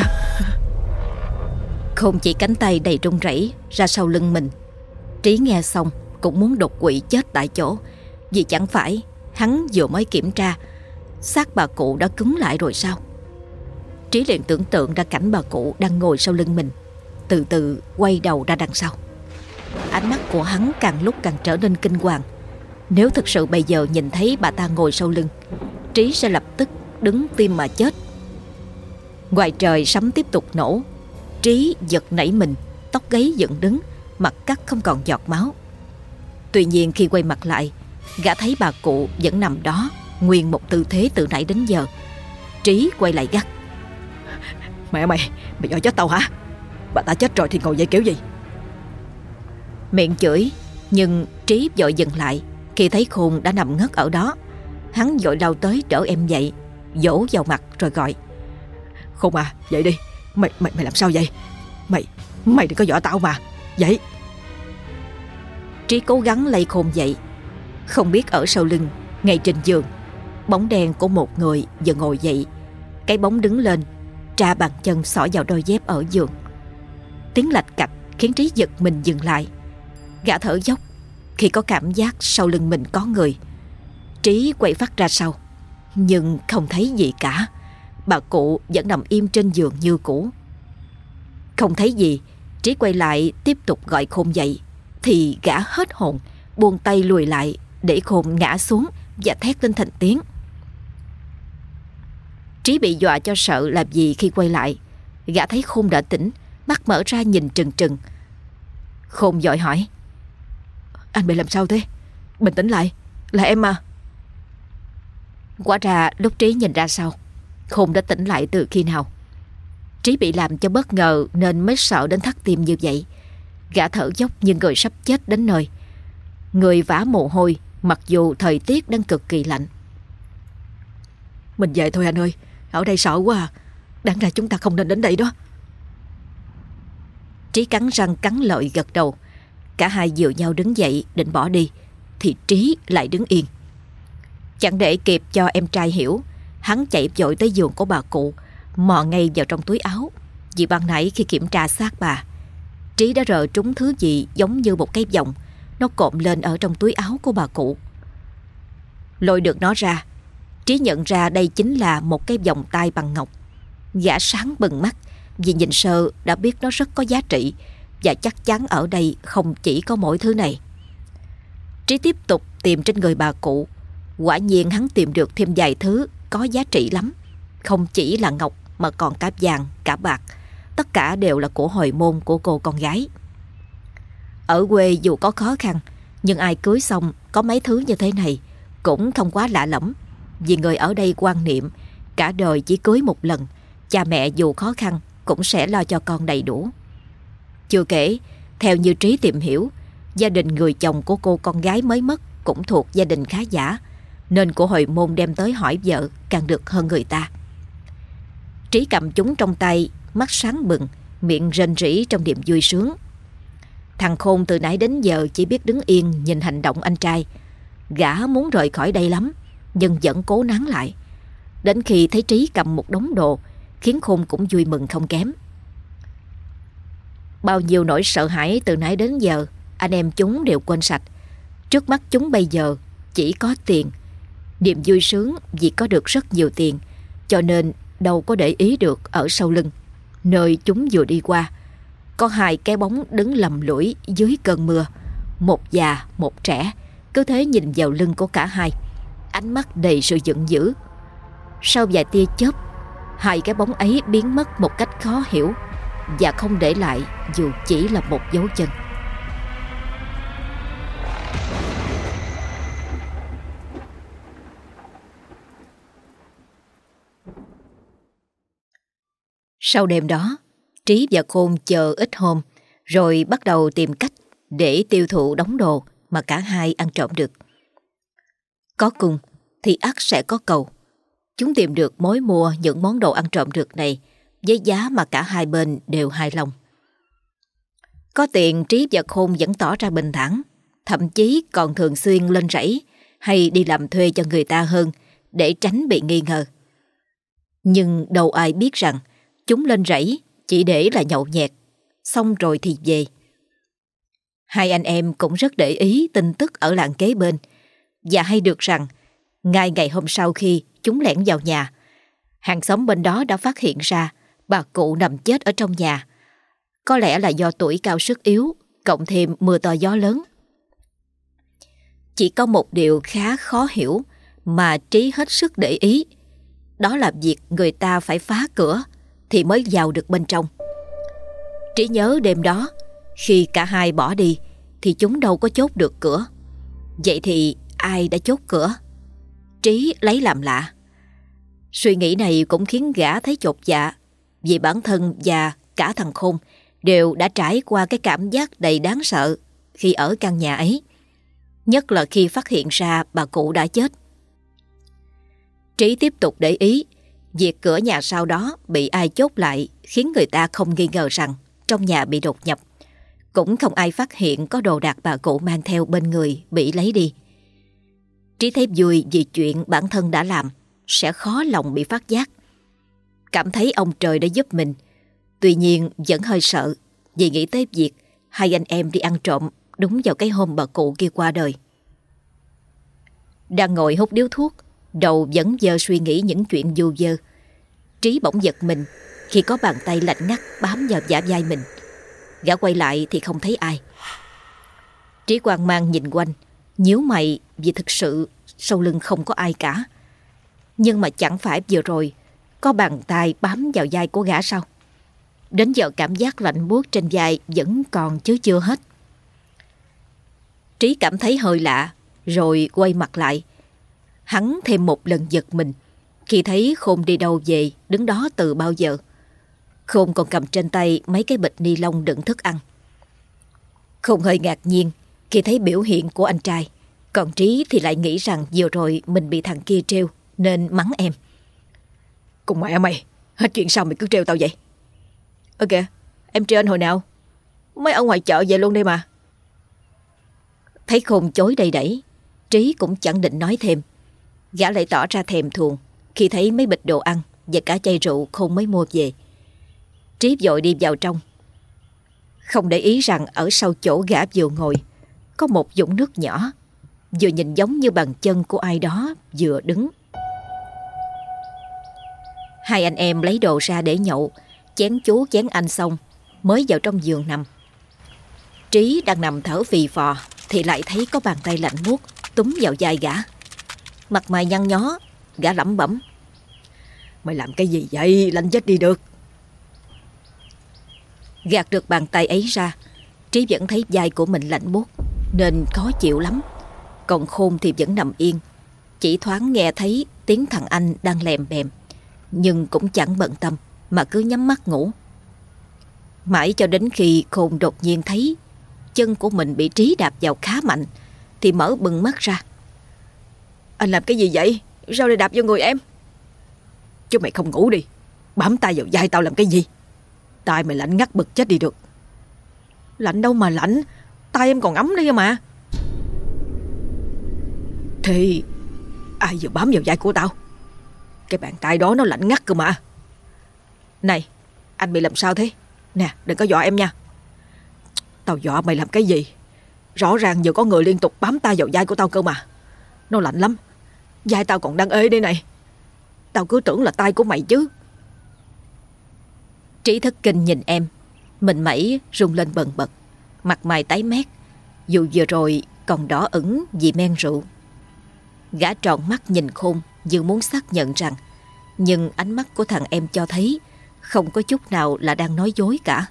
Khôn chỉ cánh tay đầy run rẩy Ra sau lưng mình. Trí nghe xong, cũng muốn đột quỵ chết tại chỗ. Vì chẳng phải, Hắn vừa mới kiểm tra xác bà cụ đã cứng lại rồi sao? Trí liền tưởng tượng ra cảnh bà cụ đang ngồi sau lưng mình, Từ từ quay đầu ra đằng sau. Ánh mắt của hắn càng lúc càng trở nên kinh hoàng. Nếu thực sự bây giờ nhìn thấy bà ta ngồi sau lưng, Trí sẽ lập tức đứng tim mà chết. Ngoài trời sấm tiếp tục nổ, Trí giật nảy mình, Tóc gáy dựng đứng, Mặt cắt không còn giọt máu. Tuy nhiên khi quay mặt lại, Gã thấy bà cụ vẫn nằm đó Nguyên một tư thế từ nãy đến giờ. Trí quay lại gắt. Mẹ mày, mày giỏi chết tao hả? Bà ta chết rồi thì ngồi dậy kiểu gì? Miệng chửi Nhưng Trí vội dừng lại. Khi thấy Khôn đã nằm ngất ở đó Hắn vội lao tới đỡ em dậy Dỗ vào mặt rồi gọi. Khôn à, dậy đi. Mày mày mày làm sao vậy? Mày, mày đừng có dọa tao mà. Dậy. Trí cố gắng lay Khôn dậy. Không biết ở sau lưng Ngay trên giường Bóng đen của một người vừa ngồi dậy. Cái bóng đứng lên, Tra bàn chân xỏ vào đôi dép ở giường. Tiếng lạch cạch khiến Trí giật mình dừng lại. Gã thở dốc, Khi có cảm giác sau lưng mình có người. Trí quay phát ra sau, Nhưng không thấy gì cả. Bà cụ vẫn nằm im trên giường như cũ. Không thấy gì, Trí quay lại tiếp tục gọi khôn dậy. Thì gã hết hồn, Buông tay lùi lại Để khôn ngã xuống Và thét lên thành tiếng. Trí bị dọa cho sợ làm gì khi quay lại. Gã thấy khôn đã tỉnh, Mắt mở ra nhìn trừng trừng. Khôn dội hỏi, Anh bị làm sao thế? Bình tĩnh lại, Là em mà. Quả ra lúc Trí nhìn ra sau, Khôn đã tỉnh lại từ khi nào. Trí bị làm cho bất ngờ Nên mới sợ đến thắt tim như vậy. Gã thở dốc nhưng người sắp chết đến nơi. Người vã mồ hôi, Mặc dù thời tiết đang cực kỳ lạnh. Mình về thôi anh ơi ở đây sợ quá à. Đáng ra chúng ta không nên đến đây đó. Trí cắn răng cắn lợi gật đầu. Cả hai dìu nhau đứng dậy, định bỏ đi. Thì Trí lại đứng yên. Chẳng để kịp cho em trai hiểu, Hắn chạy vội tới giường của bà cụ, Mò ngay vào trong túi áo. Vì ban nãy khi kiểm tra xác bà, Trí đã rờ trúng thứ gì giống như một cái vòng. Nó cộm lên ở trong túi áo của bà cụ. Lôi được nó ra Trí nhận ra đây chính là một cái vòng tay bằng ngọc Gã sáng bừng mắt Vì nhìn sơ đã biết nó rất có giá trị Và chắc chắn ở đây không chỉ có mỗi thứ này Trí tiếp tục tìm trên người bà cụ Quả nhiên hắn tìm được thêm vài thứ có giá trị lắm. Không chỉ là ngọc mà còn cả vàng, cả bạc. Tất cả đều là của hồi môn của cô con gái. Ở quê dù có khó khăn, nhưng ai cưới xong có mấy thứ như thế này cũng không quá lạ lẫm. Vì người ở đây quan niệm cả đời chỉ cưới một lần, cha mẹ dù khó khăn cũng sẽ lo cho con đầy đủ. Chưa kể, theo như Trí tìm hiểu, gia đình người chồng của cô con gái mới mất cũng thuộc gia đình khá giả, nên của hội môn đem tới hỏi vợ càng được hơn người ta. Trí cầm chúng trong tay, mắt sáng bừng, miệng rên rỉ trong niềm vui sướng. Thằng Khôn từ nãy đến giờ chỉ biết đứng yên nhìn hành động anh trai. Gã muốn rời khỏi đây lắm, nhưng vẫn cố nán lại. Đến khi thấy Trí cầm một đống đồ, khiến Khôn cũng vui mừng không kém. Bao nhiêu nỗi sợ hãi từ nãy đến giờ anh em chúng đều quên sạch. Trước mắt chúng bây giờ chỉ có tiền. Niềm vui sướng vì có được rất nhiều tiền, cho nên đâu có để ý được ở sau lưng, nơi chúng vừa đi qua. Có hai cái bóng đứng lầm lũi dưới cơn mưa, một già, một trẻ, cứ thế nhìn vào lưng của cả hai, ánh mắt đầy sự giận dữ. Sau vài tia chớp, hai cái bóng ấy biến mất một cách khó hiểu và không để lại dù chỉ là một dấu chân. Sau đêm đó, Trí và Khôn chờ ít hôm, rồi bắt đầu tìm cách để tiêu thụ đống đồ mà cả hai ăn trộm được. Có cung thì ắt sẽ có cầu. Chúng tìm được mối mua những món đồ ăn trộm được này với giá mà cả hai bên đều hài lòng. Có tiền Trí và Khôn vẫn tỏ ra bình thản, thậm chí còn thường xuyên lên rẫy hay đi làm thuê cho người ta hơn để tránh bị nghi ngờ. Nhưng đâu ai biết rằng chúng lên rẫy chỉ để là nhậu nhẹt, xong rồi thì về. Hai anh em cũng rất để ý tin tức ở làng kế bên và hay được rằng ngay ngày hôm sau khi chúng lẻn vào nhà, hàng xóm bên đó đã phát hiện ra bà cụ nằm chết ở trong nhà. Có lẽ là do tuổi cao sức yếu, cộng thêm mưa to gió lớn. Chỉ có một điều khá khó hiểu mà Trí hết sức để ý. Đó là việc người ta phải phá cửa thì mới vào được bên trong. Trí nhớ đêm đó, khi cả hai bỏ đi thì chúng đâu có chốt được cửa. Vậy thì ai đã chốt cửa? Trí lấy làm lạ. Suy nghĩ này cũng khiến gã thấy chột dạ vì bản thân và cả thằng Khôn đều đã trải qua cái cảm giác đầy đáng sợ khi ở căn nhà ấy. Nhất là khi phát hiện ra bà cụ đã chết. Trí tiếp tục để ý, Việc cửa nhà sau đó bị ai chốt lại khiến người ta không nghi ngờ rằng trong nhà bị đột nhập. Cũng không ai phát hiện có đồ đạc bà cụ mang theo bên người bị lấy đi. Trí thấy vui vì chuyện bản thân đã làm sẽ khó lòng bị phát giác. Cảm thấy ông trời đã giúp mình. Tuy nhiên vẫn hơi sợ vì nghĩ tới việc hai anh em đi ăn trộm đúng vào cái hôm bà cụ kia qua đời. Đang ngồi hút điếu thuốc, đầu vẫn giờ suy nghĩ những chuyện vô dơ. Trí bỗng giật mình khi có bàn tay lạnh ngắt bám vào giả vai mình. Gã quay lại thì không thấy ai. Trí quan mang nhìn quanh, nhíu mày vì thực sự sau lưng không có ai cả. Nhưng mà chẳng phải vừa rồi có bàn tay bám vào vai của gã sao? Đến giờ cảm giác lạnh buốt trên vai vẫn còn chứ chưa hết. Trí cảm thấy hơi lạ, rồi quay mặt lại. Hắn thêm một lần giật mình khi thấy Khôn đi đâu về đứng đó từ bao giờ. Khôn còn cầm trên tay mấy cái bịch ni lông đựng thức ăn. Khôn hơi ngạc nhiên khi thấy biểu hiện của anh trai. Còn Trí thì lại nghĩ rằng vừa rồi mình bị thằng kia treo nên mắng em. Cùng mẹ mày, hết chuyện sao mày cứ treo tao vậy? Ơ kìa, em treo anh hồi nào? Mới ở ngoài chợ về luôn đây mà. Thấy Khôn chối đầy đẩy, Trí cũng chẳng định nói thêm. Gã lại tỏ ra thèm thuồng khi thấy mấy bịch đồ ăn và cả chai rượu không mới mua về. Trí vội đi vào trong. Không để ý rằng ở sau chỗ gã vừa ngồi có một dũng nước nhỏ vừa nhìn giống như bàn chân của ai đó vừa đứng. Hai anh em lấy đồ ra để nhậu, chén chú chén anh xong mới vào trong giường nằm. Trí đang nằm thở phì phò thì lại thấy có bàn tay lạnh buốt túm vào vai gã. Mặt mày nhăn nhó, gã lẩm bẩm. Mày làm cái gì vậy? Lạnh chết đi được. Gạt được bàn tay ấy ra, Trí vẫn thấy vai của mình lạnh buốt nên khó chịu lắm. Còn Khôn thì vẫn nằm yên, chỉ thoáng nghe thấy tiếng thằng anh đang lèm bèm, nhưng cũng chẳng bận tâm mà cứ nhắm mắt ngủ. Mãi cho đến khi Khôn đột nhiên thấy chân của mình bị Trí đạp vào khá mạnh thì mở bừng mắt ra. Anh làm cái gì vậy? Sao lại đạp vô người em? Chứ mày không ngủ đi Bám tay vào vai tao làm cái gì tay mày lạnh ngắt bực chết đi được Lạnh đâu mà lạnh tay em còn ấm đấy mà. Thì, Ai vừa bám vào vai của tao? Cái bàn tay đó nó lạnh ngắt cơ mà. Này, Anh bị làm sao thế? Nè, đừng có dọa em nha. Tao dọa mày làm cái gì? Rõ ràng vừa có người liên tục bám tay vào vai của tao cơ mà. Nó lạnh lắm. Vai tao còn đang ê đây này. Tao cứ tưởng là tay của mày chứ. Trí thất kinh nhìn em. Mình mẩy rung lên bần bật. Mặt mày tái mét. Dù vừa rồi còn đỏ ửng vì men rượu. Gã tròn mắt nhìn khôn Như muốn xác nhận rằng, Nhưng ánh mắt của thằng em cho thấy Không có chút nào là đang nói dối cả.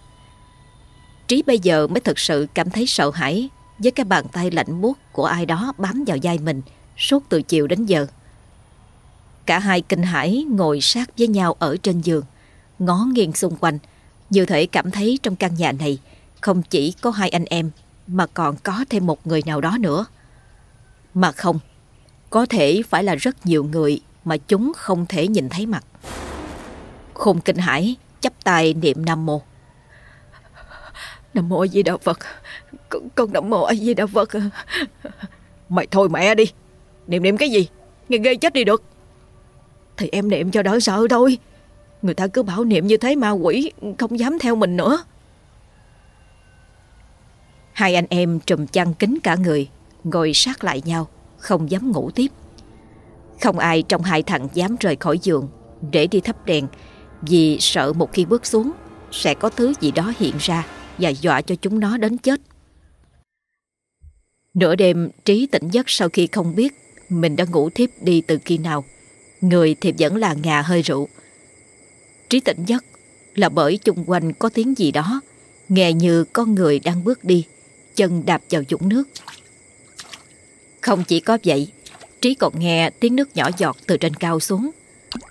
Trí bây giờ mới thực sự cảm thấy sợ hãi Với cái bàn tay lạnh buốt của ai đó bám vào vai mình Suốt từ chiều đến giờ. Cả hai kinh hãi ngồi sát với nhau ở trên giường, Ngó nghiêng xung quanh, Như thể cảm thấy trong căn nhà này không chỉ có hai anh em Mà còn có thêm một người nào đó nữa. Mà không Có thể phải là rất nhiều người Mà chúng không thể nhìn thấy mặt. Khôn kinh hãi chắp tay niệm Nam Mô. Nam Mô A Di Đà Phật. Con, con Nam Mô A Di Đà Phật. Mày thôi mẹ đi. Niệm niệm cái gì? Nghe ghê chết đi được. Thì em niệm cho đỡ sợ thôi. Người ta cứ bảo niệm như thế ma quỷ Không dám theo mình nữa Hai anh em trùm chăn kín cả người, Ngồi sát lại nhau, Không dám ngủ tiếp. Không ai trong hai thằng dám rời khỏi giường Để đi thắp đèn, Vì sợ một khi bước xuống Sẽ có thứ gì đó hiện ra Và dọa cho chúng nó đến chết. Nửa đêm, Trí tỉnh giấc sau khi không biết Mình đã ngủ thiếp đi từ khi nào, Người thì vẫn là ngà hơi rượu. Trí tỉnh giấc là bởi chung quanh có tiếng gì đó, Nghe như con người đang bước đi. Chân đạp vào dũng nước. Không chỉ có vậy, Trí còn nghe tiếng nước nhỏ giọt từ trên cao xuống.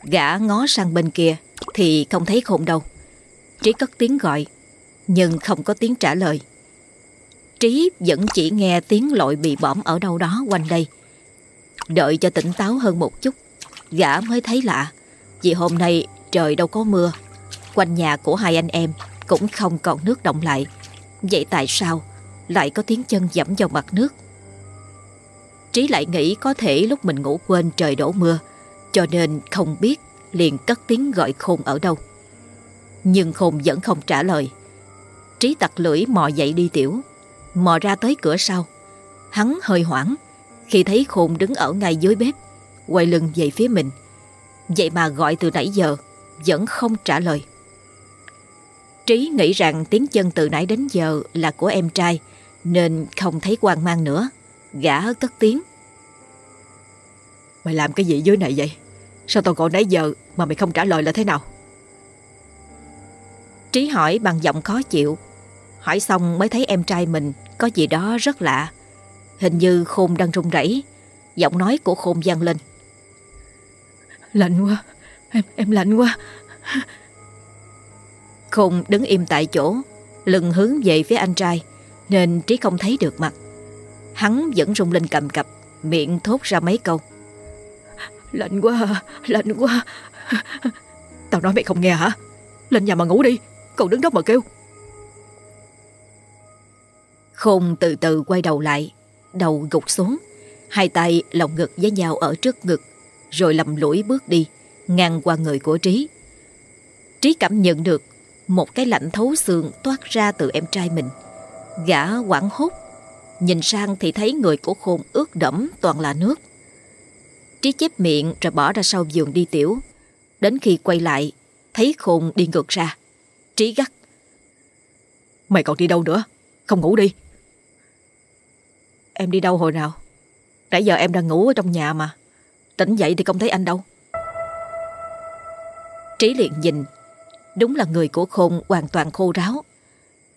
Gã ngó sang bên kia Thì không thấy khôn đâu. Trí cất tiếng gọi, Nhưng không có tiếng trả lời. Trí vẫn chỉ nghe tiếng lội bị bõm ở đâu đó quanh đây. Đợi cho tỉnh táo hơn một chút, Gã mới thấy lạ, Vì hôm nay trời đâu có mưa. Quanh nhà của hai anh em Cũng không còn nước động lại. Vậy tại sao? Lại có tiếng chân dẫm vào mặt nước. Trí lại nghĩ có thể lúc mình ngủ quên trời đổ mưa, Cho nên không biết liền cất tiếng gọi khôn ở đâu. Nhưng khôn vẫn không trả lời. Trí tặc lưỡi mò dậy đi tiểu, Mò ra tới cửa sau. Hắn hơi hoảng, Khi thấy khôn đứng ở ngay dưới bếp, Quay lưng về phía mình. Vậy mà gọi từ nãy giờ, Vẫn không trả lời. Trí nghĩ rằng tiếng chân từ nãy đến giờ là của em trai nên không thấy quan mang nữa. Gã cất tiếng. Mày làm cái gì dưới này vậy? Sao tao gọi nãy giờ mà mày không trả lời là thế nào? Trí hỏi bằng giọng khó chịu. Hỏi xong mới thấy em trai mình Có gì đó rất lạ. Hình như Khôn đang run rẩy. Giọng nói của Khôn vang lên. Lạnh quá. Em em lạnh quá. Khôn đứng im tại chỗ, Lưng hướng về phía anh trai. Nên Trí không thấy được mặt. Hắn vẫn rung lên cầm cập, Miệng thốt ra mấy câu. Lạnh quá Lạnh quá. Tao nói mày không nghe hả? Lên nhà mà ngủ đi Còn đứng đó mà kêu. Khôn từ từ quay đầu lại, Đầu gục xuống, Hai tay lồng ngực với nhau ở trước ngực, Rồi lầm lũi bước đi, Ngang qua người của Trí. Trí cảm nhận được Một cái lạnh thấu xương toát ra từ em trai mình. Gã quảng hốt. Nhìn sang thì thấy người của Khôn ướt đẫm toàn là nước. Trí chép miệng rồi bỏ ra sau giường đi tiểu. Đến khi quay lại Thấy Khôn đi ngược ra. Trí gắt. Mày còn đi đâu nữa? Không ngủ đi. Em đi đâu hồi nào? Nãy giờ em đang ngủ ở trong nhà mà. Tỉnh dậy thì không thấy anh đâu. Trí liền nhìn. Đúng là người của Khôn hoàn toàn khô ráo.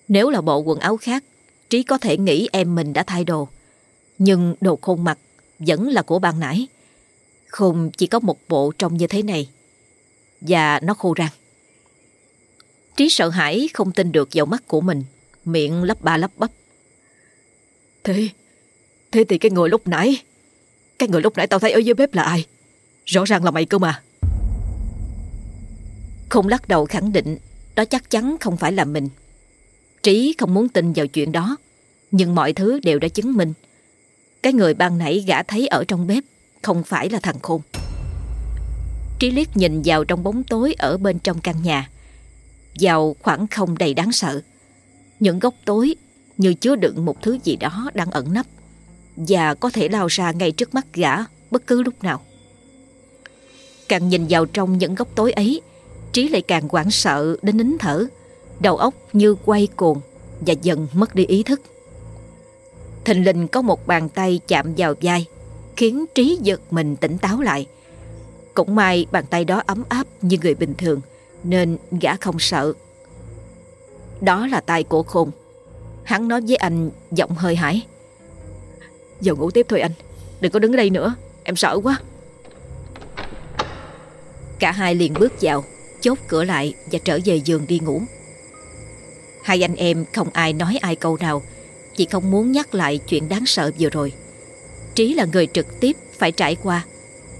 Nếu là bộ quần áo khác Trí có thể nghĩ em mình đã thay đồ. Nhưng đồ Khôn mặc Vẫn là của ban nãy. Khôn chỉ có một bộ trông như thế này. Và nó khô răng. Trí sợ hãi không tin được vào mắt của mình. Miệng lắp ba lắp bắp. Thế Thế thì cái người lúc nãy, Cái người lúc nãy tao thấy ở dưới bếp là ai? Rõ ràng là mày cơ mà. Không lắc đầu khẳng định, Đó chắc chắn không phải là mình. Trí không muốn tin vào chuyện đó Nhưng mọi thứ đều đã chứng minh. Cái người ban nãy gã thấy ở trong bếp Không phải là thằng khôn. Trí liếc nhìn vào trong bóng tối Ở bên trong căn nhà. Vào khoảng không đầy đáng sợ. Những góc tối như chứa đựng một thứ gì đó đang ẩn nấp và có thể lao ra ngay trước mắt gã bất cứ lúc nào. Càng nhìn vào trong những góc tối ấy, Trí lại càng hoảng sợ đến nín thở, đầu óc như quay cuồng và dần mất đi ý thức. Thình lình có một bàn tay chạm vào vai, khiến Trí giật mình tỉnh táo lại. Cũng may bàn tay đó ấm áp như người bình thường, nên gã không sợ. Đó là tay của khùng. Hắn nói với anh giọng hơi hải. Giờ ngủ tiếp thôi anh, đừng có đứng ở đây nữa, em sợ quá. Cả hai liền bước vào, chốt cửa lại và trở về giường đi ngủ. Hai anh em không ai nói ai câu nào, chỉ không muốn nhắc lại chuyện đáng sợ vừa rồi. Trí là người trực tiếp phải trải qua,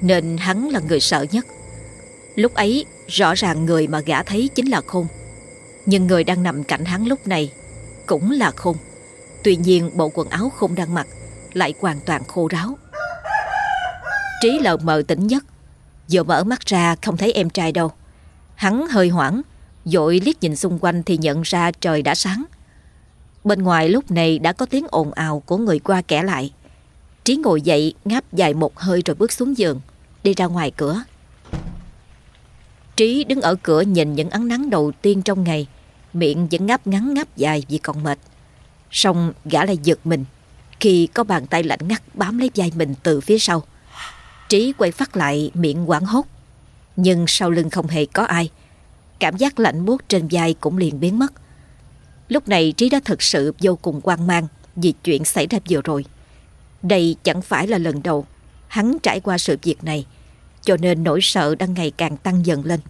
nên hắn là người sợ nhất. Lúc ấy, rõ ràng người mà gã thấy chính là Khôn. Nhưng người đang nằm cạnh hắn lúc này cũng là Khôn. Tuy nhiên bộ quần áo Khôn đang mặc lại hoàn toàn khô ráo. Trí lờ mờ tỉnh giấc, vừa mở mắt ra không thấy em trai đâu. Hắn hơi hoảng, dội liếc nhìn xung quanh thì nhận ra trời đã sáng. Bên ngoài lúc này đã có tiếng ồn ào của người qua kẻ lại. Trí ngồi dậy ngáp dài một hơi rồi bước xuống giường, đi ra ngoài cửa. Trí đứng ở cửa nhìn những ánh nắng đầu tiên trong ngày, miệng vẫn ngáp ngắn ngáp dài vì còn mệt. Xong gã lại giật mình khi có bàn tay lạnh ngắt bám lấy vai mình từ phía sau. Trí quay phát lại miệng quảng hốt. Nhưng sau lưng không hề có ai. Cảm giác lạnh buốt trên vai cũng liền biến mất. Lúc này Trí đã thật sự vô cùng hoang mang vì chuyện xảy ra vừa rồi. Đây chẳng phải là lần đầu hắn trải qua sự việc này, cho nên nỗi sợ đang ngày càng tăng dần lên.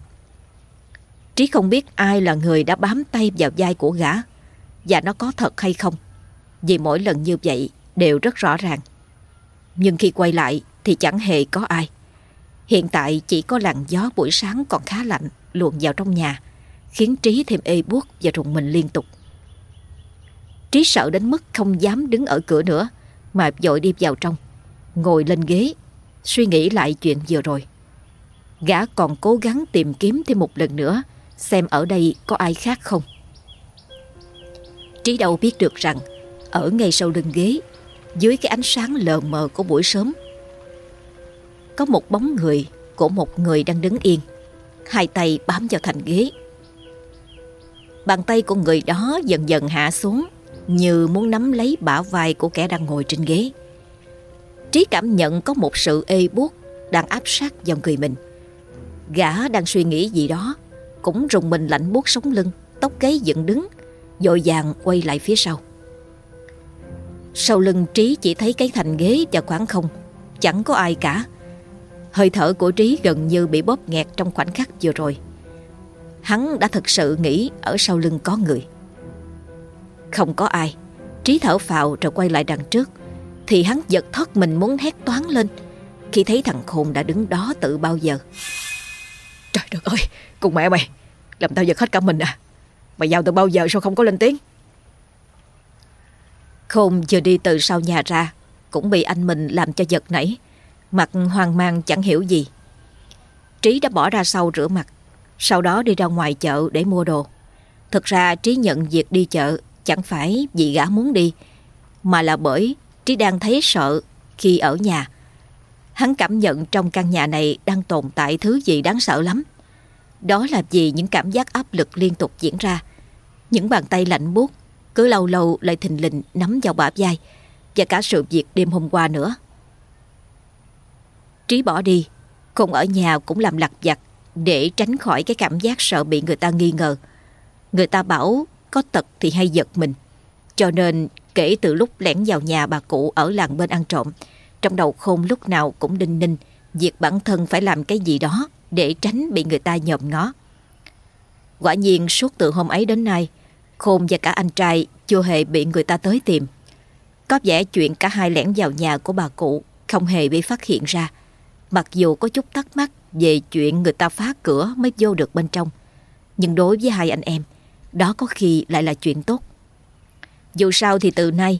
Trí không biết ai là người đã bám tay vào vai của gã và nó có thật hay không. Vì mỗi lần như vậy đều rất rõ ràng. Nhưng khi quay lại thì chẳng hề có ai. Hiện tại chỉ có làn gió buổi sáng còn khá lạnh luồn vào trong nhà, khiến Trí thêm ê buốt và rùng mình liên tục. Trí sợ đến mức không dám đứng ở cửa nữa, mà dội đi vào trong, ngồi lên ghế, suy nghĩ lại chuyện vừa rồi. Gã còn cố gắng tìm kiếm thêm một lần nữa, xem ở đây có ai khác không. Trí đâu biết được rằng, ở ngay sau lưng ghế, dưới cái ánh sáng lờ mờ của buổi sớm, có một bóng người của một người đang đứng yên, hai tay bám vào thành ghế. Bàn tay của người đó dần dần hạ xuống như muốn nắm lấy bả vai của kẻ đang ngồi trên ghế. Trí cảm nhận có một sự ê buốt đang áp sát vào người mình. Gã đang suy nghĩ gì đó, cũng rùng mình lạnh buốt sống lưng, tóc gáy dựng đứng, dội vàng quay lại phía sau. Sau lưng Trí chỉ thấy cái thành ghế và khoảng không, chẳng có ai cả. Hơi thở của Trí gần như bị bóp nghẹt trong khoảnh khắc vừa rồi. Hắn đã thực sự nghĩ ở sau lưng có người. Không có ai. Trí thở phào rồi quay lại đằng trước. Thì hắn giật thoát mình muốn hét toán lên. Khi thấy thằng khôn đã đứng đó tự bao giờ. Trời đất ơi Cùng mẹ mày. Làm tao giật hết cả mình à. Mày vào từ bao giờ sao không có lên tiếng? Khôn vừa đi từ sau nhà ra Cũng bị anh mình làm cho giật nảy Mặt hoang mang chẳng hiểu gì. Trí đã bỏ ra sau rửa mặt, Sau đó đi ra ngoài chợ để mua đồ. Thực ra Trí nhận việc đi chợ Chẳng phải vì gã muốn đi, Mà là bởi Trí đang thấy sợ khi ở nhà. Hắn cảm nhận trong căn nhà này Đang tồn tại thứ gì đáng sợ lắm. Đó là vì những cảm giác áp lực liên tục diễn ra. Những bàn tay lạnh buốt Cứ lâu lâu lại thình lình nắm vào bả vai, Và cả sự việc đêm hôm qua nữa. Trí bỏ đi Không ở nhà cũng làm lặt vặt Để tránh khỏi cái cảm giác sợ bị người ta nghi ngờ Người ta bảo có tật thì hay giật mình. Cho nên kể từ lúc lẻn vào nhà bà cụ ở làng bên ăn trộm, trong đầu Khôn lúc nào cũng đinh ninh việc bản thân phải làm cái gì đó để tránh bị người ta nhòm ngó. Quả nhiên suốt từ hôm ấy đến nay, Khôn và cả anh trai chưa hề bị người ta tới tìm. Có vẻ chuyện cả hai lẻn vào nhà của bà cụ không hề bị phát hiện ra, mặc dù có chút thắc mắc về chuyện người ta phá cửa mới vô được bên trong. Nhưng đối với hai anh em, đó có khi lại là chuyện tốt. Dù sao thì từ nay,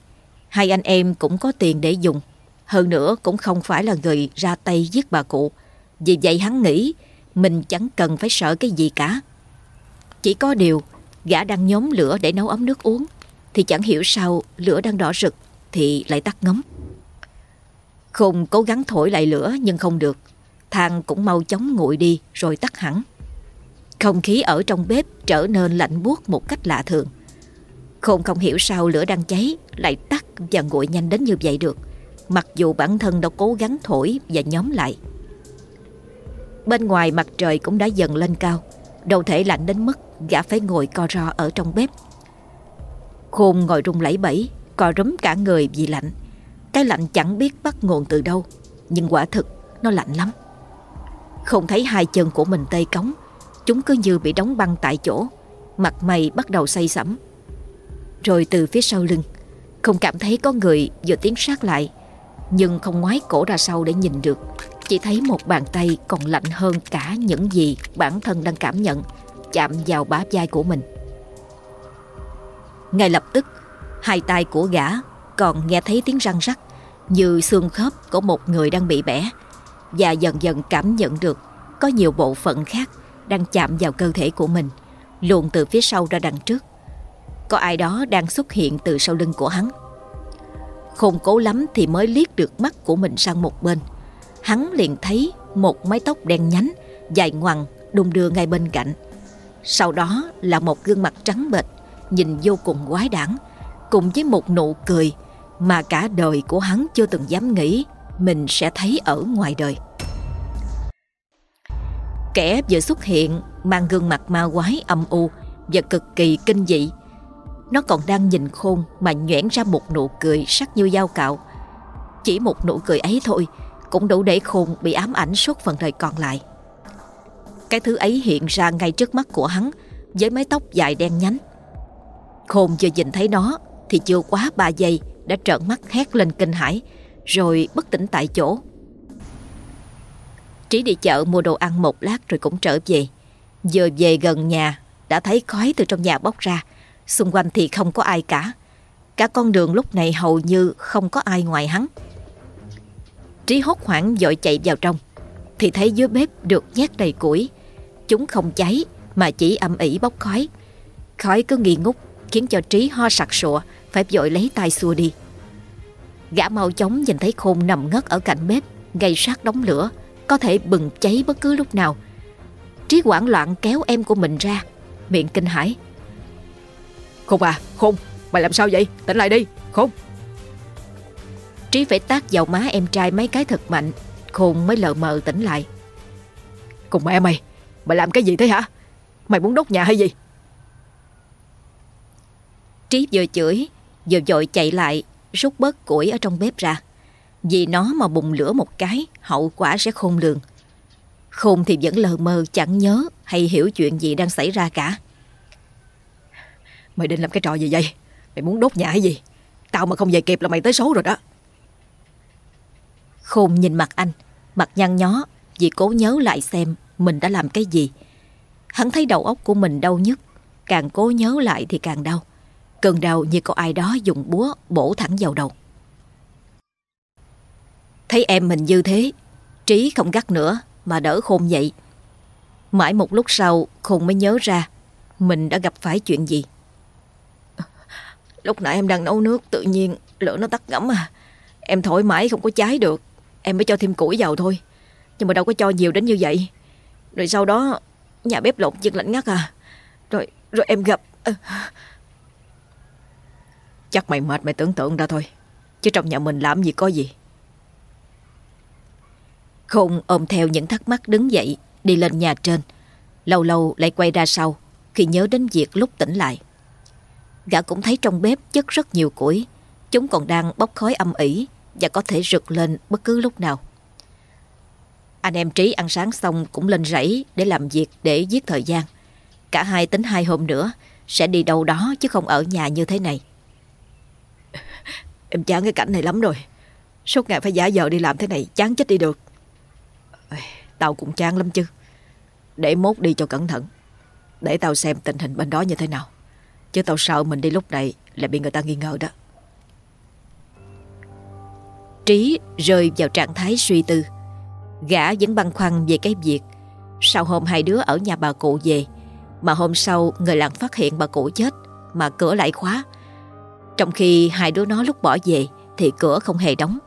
hai anh em cũng có tiền để dùng. Hơn nữa cũng không phải là người ra tay giết bà cụ. Vì vậy hắn nghĩ mình chẳng cần phải sợ cái gì cả. Chỉ có điều, gã đang nhóm lửa để nấu ấm nước uống. Thì chẳng hiểu sao lửa đang đỏ rực Thì lại tắt ngấm Khùng cố gắng thổi lại lửa, nhưng không được. Than cũng mau chóng nguội đi, rồi tắt hẳn. Không khí ở trong bếp trở nên lạnh buốt một cách lạ thường. Khôn không hiểu sao lửa đang cháy, lại tắt và nguội nhanh đến như vậy được. Mặc dù bản thân đã cố gắng thổi và nhóm lại. Bên ngoài mặt trời cũng đã dần lên cao. Đầu thể lạnh đến mức gã phải ngồi co ro ở trong bếp. Khôn ngồi rung lẫy bẫy, Co rúm cả người vì lạnh. Cái lạnh chẳng biết bắt nguồn từ đâu, Nhưng quả thực nó lạnh lắm. Không thấy hai chân của mình tê cống, Chúng cứ như bị đóng băng tại chỗ, Mặt mày bắt đầu say sẩm. Rồi từ phía sau lưng, Không cảm thấy có người vừa tiến sát lại, Nhưng không ngoái cổ ra sau để nhìn được, Chỉ thấy một bàn tay còn lạnh hơn cả những gì bản thân đang cảm nhận, Chạm vào bả vai của mình. Ngay lập tức, Hai tay của gã còn nghe thấy tiếng răng rắc, Như xương khớp của một người đang bị bẻ, Và dần dần cảm nhận được Có nhiều bộ phận khác đang chạm vào cơ thể của mình, Luồn từ phía sau ra đằng trước. Có ai đó đang xuất hiện từ sau lưng của hắn. Khôn cố lắm thì mới liếc được mắt của mình sang một bên. Hắn liền thấy một mái tóc đen nhánh, Dài ngoằng, đung đưa ngay bên cạnh. Sau đó là một gương mặt trắng bệch, Nhìn vô cùng quái đản, Cùng với một nụ cười mà cả đời của hắn chưa từng dám nghĩ, Mình sẽ thấy ở ngoài đời Kẻ vừa xuất hiện, mang gương mặt ma quái âm u và cực kỳ kinh dị. Nó còn đang nhìn khôn mà nhoẻn ra một nụ cười sắc như dao cạo. Chỉ một nụ cười ấy thôi cũng đủ để khôn bị ám ảnh suốt phần đời còn lại. Cái thứ ấy hiện ra ngay trước mắt của hắn với mái tóc dài đen nhánh. Khôn vừa nhìn thấy nó thì chưa quá ba giây đã trợn mắt hét lên kinh hãi rồi bất tỉnh tại chỗ. Trí đi chợ mua đồ ăn một lát rồi cũng trở về. Giờ về gần nhà, đã thấy khói từ trong nhà bốc ra. Xung quanh thì không có ai cả. Cả con đường lúc này hầu như không có ai ngoài hắn. Trí hốt hoảng dội chạy vào trong. Thì thấy dưới bếp được nhét đầy củi. Chúng không cháy mà chỉ âm ỉ bốc khói. Khói cứ nghi ngút khiến cho Trí ho sặc sụa, phải vội lấy tay xua đi. Gã mau chóng nhìn thấy khôn nằm ngất ở cạnh bếp, gây sát đống lửa, có thể bừng cháy bất cứ lúc nào. Trí hoảng loạn kéo em của mình ra, miệng kinh hãi. Khôn à, Khôn, mày làm sao vậy? Tỉnh lại đi, Khôn. Trí phải tác vào má em trai mấy cái thật mạnh, Khôn mới lờ mờ tỉnh lại. Cùng mẹ mày, mày làm cái gì thế hả? Mày muốn đốt nhà hay gì? Trí vừa chửi, vừa dội chạy lại, rút bớt củi ở trong bếp ra. Vì nó mà bùng lửa một cái Hậu quả sẽ khôn lường. Khôn thì vẫn lờ mơ chẳng nhớ Hay hiểu chuyện gì đang xảy ra cả. Mày định làm cái trò gì vậy? Mày muốn đốt nhà hay gì? Tao mà không về kịp là mày tới số rồi đó. Khôn nhìn mặt anh Mặt nhăn nhó Vì cố nhớ lại xem Mình đã làm cái gì. Hắn thấy đầu óc của mình đau nhức Càng cố nhớ lại thì càng đau. Cơn đau như có ai đó dùng búa bổ thẳng vào đầu. Thấy em mình như thế, Trí không gắt nữa Mà đỡ khôn dậy. Mãi một lúc sau, khôn mới nhớ ra Mình đã gặp phải chuyện gì. Lúc nãy em đang nấu nước, Tự nhiên lửa nó tắt ngấm à. Em thổi mãi không có cháy được. Em mới cho thêm củi vào thôi, Nhưng mà đâu có cho nhiều đến như vậy. Rồi sau đó, nhà bếp lột chân lạnh ngắt à. Rồi rồi em gặp Chắc mày mệt mày tưởng tượng ra thôi. Chứ trong nhà mình làm gì có gì. Khôn ôm theo những thắc mắc đứng dậy, Đi lên nhà trên. Lâu lâu lại quay ra sau, Khi nhớ đến việc lúc tỉnh lại. Gã cũng thấy trong bếp chất rất nhiều củi. Chúng còn đang bốc khói âm ỉ Và có thể rực lên bất cứ lúc nào. Anh em Trí ăn sáng xong cũng lên rẫy Để làm việc để giết thời gian. Cả hai tính hai hôm nữa Sẽ đi đâu đó chứ không ở nhà như thế này. Em chán cái cảnh này lắm rồi. Suốt ngày phải giả vờ đi làm thế này, Chán chết đi được. Tao cũng chán lắm chứ. Để mốt đi cho cẩn thận. Để tao xem tình hình bên đó như thế nào. Chứ tao sợ mình đi lúc này là bị người ta nghi ngờ đó. Trí rơi vào trạng thái suy tư. Gã vẫn băn khoăn về cái việc Sau hôm hai đứa ở nhà bà cụ về, Mà hôm sau người làng phát hiện bà cụ chết Mà cửa lại khóa trong khi hai đứa nó lúc bỏ về Thì cửa không hề đóng.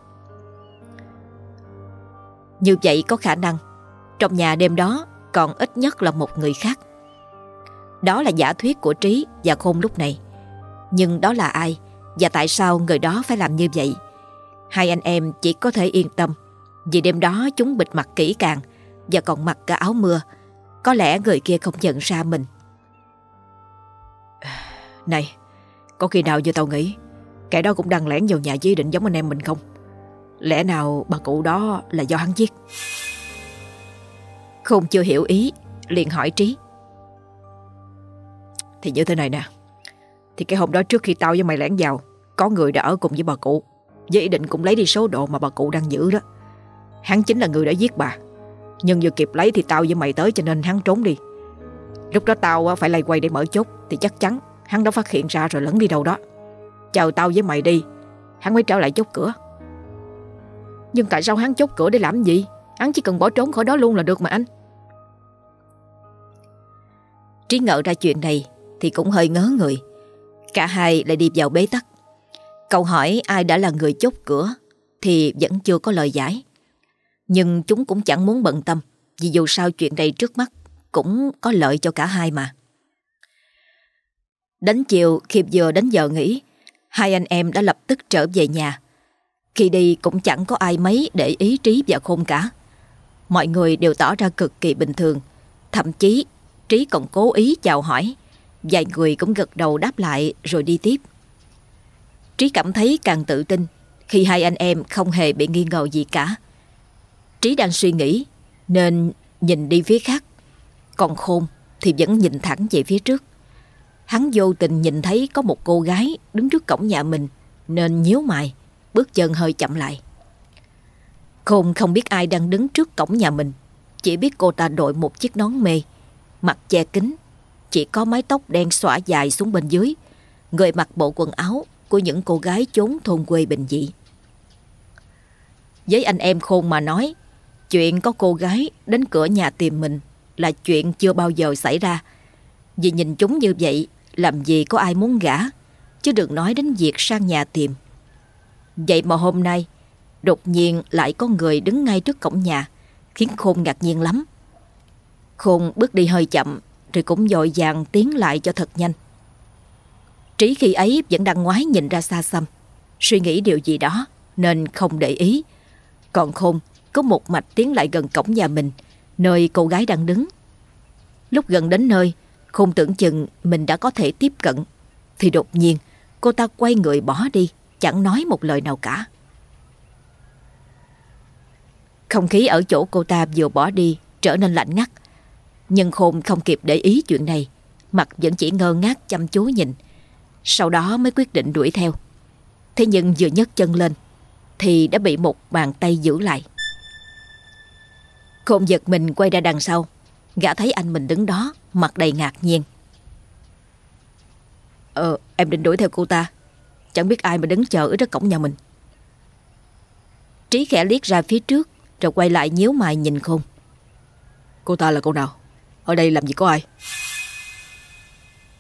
Như vậy có khả năng, Trong nhà đêm đó Còn ít nhất là một người khác. Đó là giả thuyết của Trí và Khôn lúc này. Nhưng đó là ai Và tại sao người đó phải làm như vậy? Hai anh em chỉ có thể yên tâm, Vì đêm đó chúng bịt mặt kỹ càng Và còn mặc cả áo mưa. Có lẽ người kia không nhận ra mình. [sighs] Này có khi nào như tao nghĩ, Kẻ đó cũng đang lẻn vào nhà với định giống anh em mình không? Lẽ nào bà cụ đó là do hắn giết? Không chưa hiểu ý, liền hỏi Trí. Thì như thế này nè, Thì cái hôm đó trước khi tao với mày lẻn vào, Có người đã ở cùng với bà cụ. Với ý định cũng lấy đi số đồ mà bà cụ đang giữ đó. Hắn chính là người đã giết bà. Nhưng vừa kịp lấy thì tao với mày tới cho nên hắn trốn đi. Lúc đó tao phải lay quay để mở chốt, Thì chắc chắn hắn đã phát hiện ra rồi lẫn đi đâu đó. Chờ tao với mày đi. Hắn mới trở lại chốt cửa. Nhưng tại sao hắn chốt cửa để làm gì? Hắn chỉ cần bỏ trốn khỏi đó luôn là được mà anh. Trí ngờ ra chuyện này Thì cũng hơi ngớ người. Cả hai lại đi vào bế tắc. Câu hỏi ai đã là người chốt cửa Thì vẫn chưa có lời giải. Nhưng chúng cũng chẳng muốn bận tâm Vì dù sao chuyện này trước mắt Cũng có lợi cho cả hai mà. Đến chiều khi vừa đến giờ nghỉ. Hai anh em đã lập tức trở về nhà. Khi đi cũng chẳng có ai mấy để ý trí và khôn cả. Mọi người đều tỏ ra cực kỳ bình thường. Thậm chí, Trí còn cố ý chào hỏi. Vài người cũng gật đầu đáp lại rồi đi tiếp. Trí cảm thấy càng tự tin Khi hai anh em không hề bị nghi ngờ gì cả. Trí đang suy nghĩ Nên nhìn đi phía khác. Còn khôn thì vẫn nhìn thẳng về phía trước. Hắn vô tình nhìn thấy có một cô gái đứng trước cổng nhà mình nên nhíu mày, bước chân hơi chậm lại. Khôn không biết ai đang đứng trước cổng nhà mình, chỉ biết cô ta đội một chiếc nón mê, mặt che kính, chỉ có mái tóc đen xõa dài xuống bên dưới, người mặc bộ quần áo của những cô gái chốn thôn quê bình dị. Với anh em khôn mà nói, chuyện có cô gái đến cửa nhà tìm mình là chuyện chưa bao giờ xảy ra. Vì nhìn chúng như vậy làm gì có ai muốn gả? Chứ đừng nói đến việc sang nhà tìm. Vậy mà hôm nay, Đột nhiên lại có người đứng ngay trước cổng nhà, Khiến Khôn ngạc nhiên lắm. Khôn bước đi hơi chậm, Rồi cũng dội vàng tiến lại cho thật nhanh. Trí khi ấy vẫn đang ngoái nhìn ra xa xăm, Suy nghĩ điều gì đó Nên không để ý. Còn Khôn có một mạch tiến lại gần cổng nhà mình, Nơi cô gái đang đứng. Lúc gần đến nơi không tưởng chừng mình đã có thể tiếp cận. Thì đột nhiên, cô ta quay người bỏ đi, Chẳng nói một lời nào cả. Không khí ở chỗ cô ta vừa bỏ đi Trở nên lạnh ngắt. Nhưng Khôn không kịp để ý chuyện này, Mặt vẫn chỉ ngơ ngác chăm chú nhìn. Sau đó mới quyết định đuổi theo. Thế nhưng vừa nhấc chân lên, Thì đã bị một bàn tay giữ lại. Khôn giật mình quay ra đằng sau, Gã thấy anh mình đứng đó Mặt đầy ngạc nhiên. Ờ em định đuổi theo cô ta. Chẳng biết ai mà đứng chờ ở trước cổng nhà mình. Trí khẽ liếc ra phía trước Rồi quay lại nhíu mày nhìn khôn. Cô ta là cô nào? Ở đây làm gì có ai?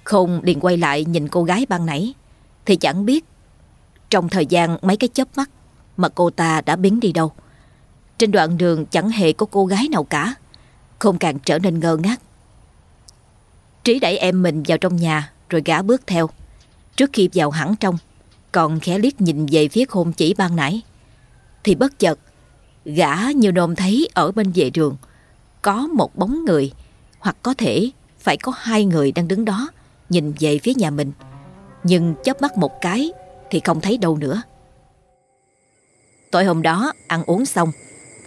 Khôn liền quay lại nhìn cô gái ban nãy Thì chẳng biết Trong thời gian mấy cái chớp mắt Mà cô ta đã biến đi đâu. Trên đoạn đường chẳng hề có cô gái nào cả. Khôn càng trở nên ngơ ngác Trí đẩy em mình vào trong nhà, Rồi gã bước theo. Trước khi vào hẳn trong, Còn khẽ liếc nhìn về phía khôn chỉ ban nãy. Thì bất chợt, Gã như nôm thấy ở bên vệ đường, Có một bóng người, Hoặc có thể phải có hai người đang đứng đó, Nhìn về phía nhà mình. Nhưng chớp mắt một cái Thì không thấy đâu nữa. Tối hôm đó, ăn uống xong,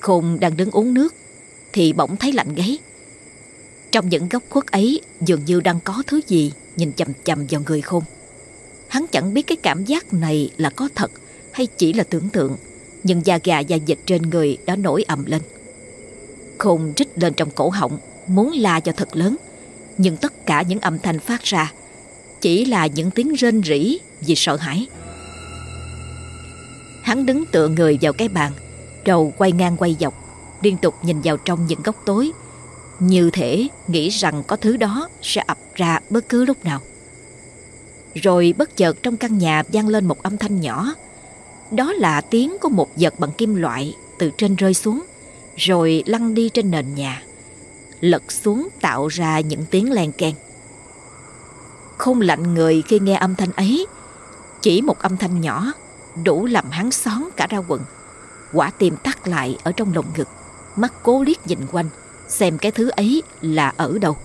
Khôn đang đứng uống nước, Thì bỗng thấy lạnh gáy trong những góc khuất ấy dường như đang có thứ gì nhìn chầm chầm vào người khôn. Hắn chẳng biết cái cảm giác này là có thật hay chỉ là tưởng tượng, nhưng da gà da dịch trên người đã nổi ầm lên. Khôn rít lên trong cổ họng, muốn la cho thật lớn, nhưng tất cả những âm thanh phát ra chỉ là những tiếng rên rỉ vì sợ hãi. Hắn đứng tựa người vào cái bàn, đầu quay ngang quay dọc, liên tục nhìn vào trong những góc tối như thể nghĩ rằng có thứ đó sẽ ập ra bất cứ lúc nào. Rồi bất chợt trong căn nhà vang lên một âm thanh nhỏ. Đó là tiếng của một vật bằng kim loại từ trên rơi xuống, Rồi lăn đi trên nền nhà, Lật xuống tạo ra những tiếng len keng. Không lạnh người khi nghe âm thanh ấy, Chỉ một âm thanh nhỏ, Đủ làm hắn xón cả ra quần, Quả tim tắt lại ở trong lồng ngực, Mắt cố liếc nhìn quanh. Xem cái thứ ấy là ở đâu.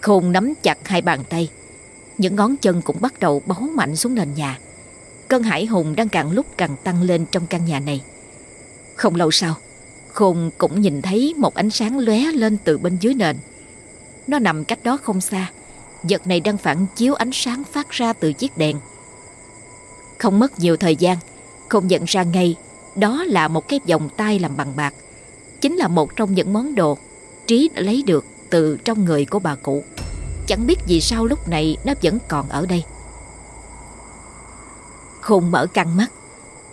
Khôn nắm chặt hai bàn tay. Những ngón chân cũng bắt đầu bấu mạnh xuống nền nhà. Cơn hải hùng đang càng lúc càng tăng lên trong căn nhà này. Không lâu sau, Khôn cũng nhìn thấy một ánh sáng lóe lên từ bên dưới nền. Nó nằm cách đó không xa. Vật này đang phản chiếu ánh sáng phát ra từ chiếc đèn. Không mất nhiều thời gian, Khôn nhận ra ngay Đó là một cái vòng tay làm bằng bạc. Chính là một trong những món đồ Trí đã lấy được từ trong người của bà cụ. Chẳng biết vì sao lúc này nó vẫn còn ở đây. Khôn mở căng mắt,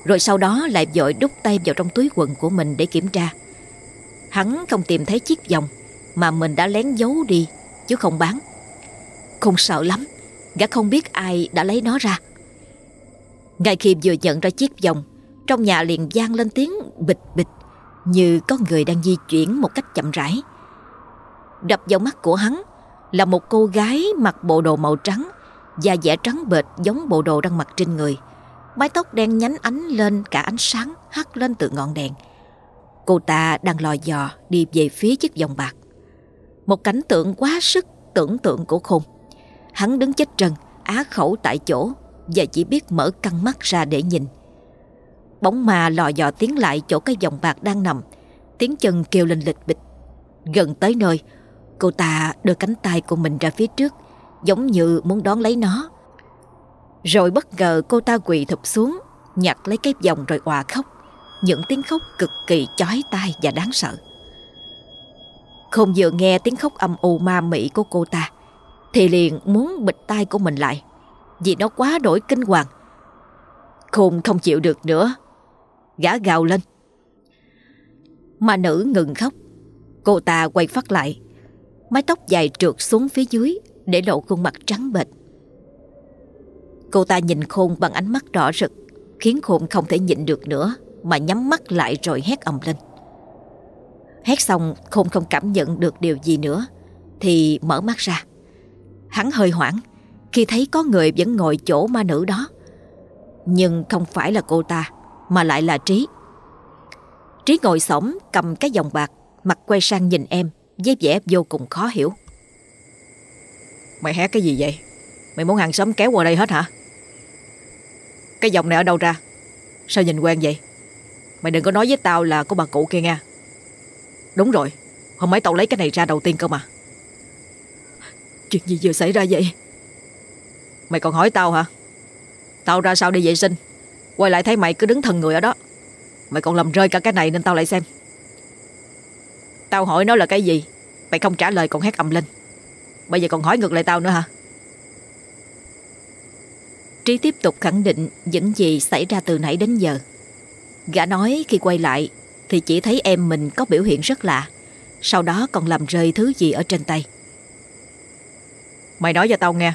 Rồi sau đó lại vội đút tay vào trong túi quần của mình để kiểm tra. Hắn không tìm thấy chiếc vòng Mà mình đã lén giấu đi, Chứ không bán. Khôn sợ lắm, Gã không biết ai đã lấy nó ra. Ngay khi vừa nhận ra chiếc vòng, Trong nhà liền vang lên tiếng bịch bịch. Như có người đang di chuyển một cách chậm rãi. Đập vào mắt của hắn Là một cô gái mặc bộ đồ màu trắng Da dẻ trắng bệt giống bộ đồ đang mặc trên người. Mái tóc đen nhánh ánh lên cả ánh sáng hắt lên từ ngọn đèn. Cô ta đang lò dò đi về phía chiếc vòng bạc. Một cảnh tượng quá sức tưởng tượng của khùng. Hắn đứng chết trần, á khẩu tại chỗ Và chỉ biết mở căng mắt ra để nhìn. Bóng ma lò dò tiến lại chỗ cái dòng bạc đang nằm. Tiếng chân kêu lên lịch bịch. Gần tới nơi, Cô ta đưa cánh tay của mình ra phía trước, Giống như muốn đón lấy nó. Rồi bất ngờ cô ta quỳ thụp xuống, Nhặt lấy cái vòng rồi òa khóc. Những tiếng khóc cực kỳ chói tai và đáng sợ. Không vừa nghe tiếng khóc âm u ma mị của cô ta, Thì liền muốn bịt tay của mình lại, Vì nó quá đổi kinh hoàng. Khôn không chịu được nữa Gã gào lên. Mà nữ ngừng khóc. Cô ta quay phát lại, Mái tóc dài trượt xuống phía dưới Để lộ khuôn mặt trắng bệch. Cô ta nhìn Khôn bằng ánh mắt đỏ rực, Khiến Khôn không thể nhịn được nữa Mà nhắm mắt lại rồi hét ầm lên. Hét xong, Khôn không cảm nhận được điều gì nữa, Thì mở mắt ra. Hắn hơi hoảng Khi thấy có người vẫn ngồi chỗ ma nữ đó. Nhưng không phải là cô ta. Mà lại là Trí Trí ngồi xổm cầm cái vòng bạc Mặt quay sang nhìn em với vẻ vô cùng khó hiểu. Mày hét cái gì vậy? Mày muốn hàng xóm kéo qua đây hết hả? Cái dòng này ở đâu ra? Sao nhìn quen vậy? Mày đừng có nói với tao là của bà cụ kia nha. Đúng rồi, hôm mấy tao lấy cái này ra đầu tiên cơ mà. Chuyện gì vừa xảy ra vậy? Mày còn hỏi tao hả? Tao ra sao đi vệ sinh Quay lại thấy mày cứ đứng thần người ở đó. Mày còn làm rơi cả cái này nên tao lại xem. Tao hỏi nó là cái gì? Mày không trả lời còn hét ầm lên. Bây giờ còn hỏi ngược lại tao nữa hả? Trí tiếp tục khẳng định những gì xảy ra từ nãy đến giờ. Gã nói khi quay lại Thì chỉ thấy em mình có biểu hiện rất lạ, Sau đó còn làm rơi thứ gì ở trên tay. Mày nói cho tao nghe,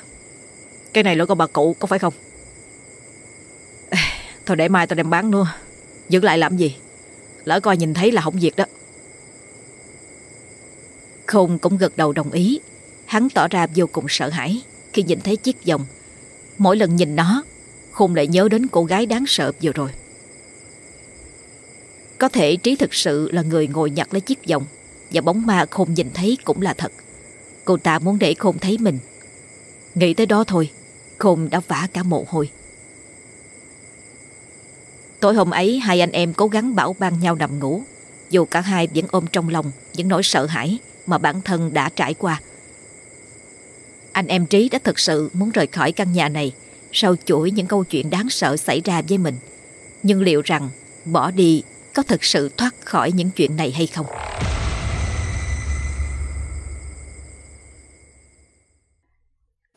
Cái này lỗi của bà cụ có phải không? Thôi để mai tao đem bán nữa. Giữ lại làm gì? Lỡ coi nhìn thấy là hỏng việc đó. Khôn cũng gật đầu đồng ý. Hắn tỏ ra vô cùng sợ hãi Khi nhìn thấy chiếc vòng. Mỗi lần nhìn nó, Khôn lại nhớ đến cô gái đáng sợ vừa rồi. Có thể Trí thực sự là người ngồi nhặt lấy chiếc vòng Và bóng ma Khôn nhìn thấy cũng là thật. Cô ta muốn để Khôn thấy mình. Nghĩ tới đó thôi, Khôn đã vã cả mồ hôi. Tối hôm ấy hai anh em cố gắng bảo ban nhau nằm ngủ Dù cả hai vẫn ôm trong lòng Những nỗi sợ hãi mà bản thân đã trải qua. Anh em Trí đã thực sự muốn rời khỏi căn nhà này sau chuỗi những câu chuyện đáng sợ xảy ra với mình. Nhưng liệu rằng bỏ đi có thực sự thoát khỏi những chuyện này hay không?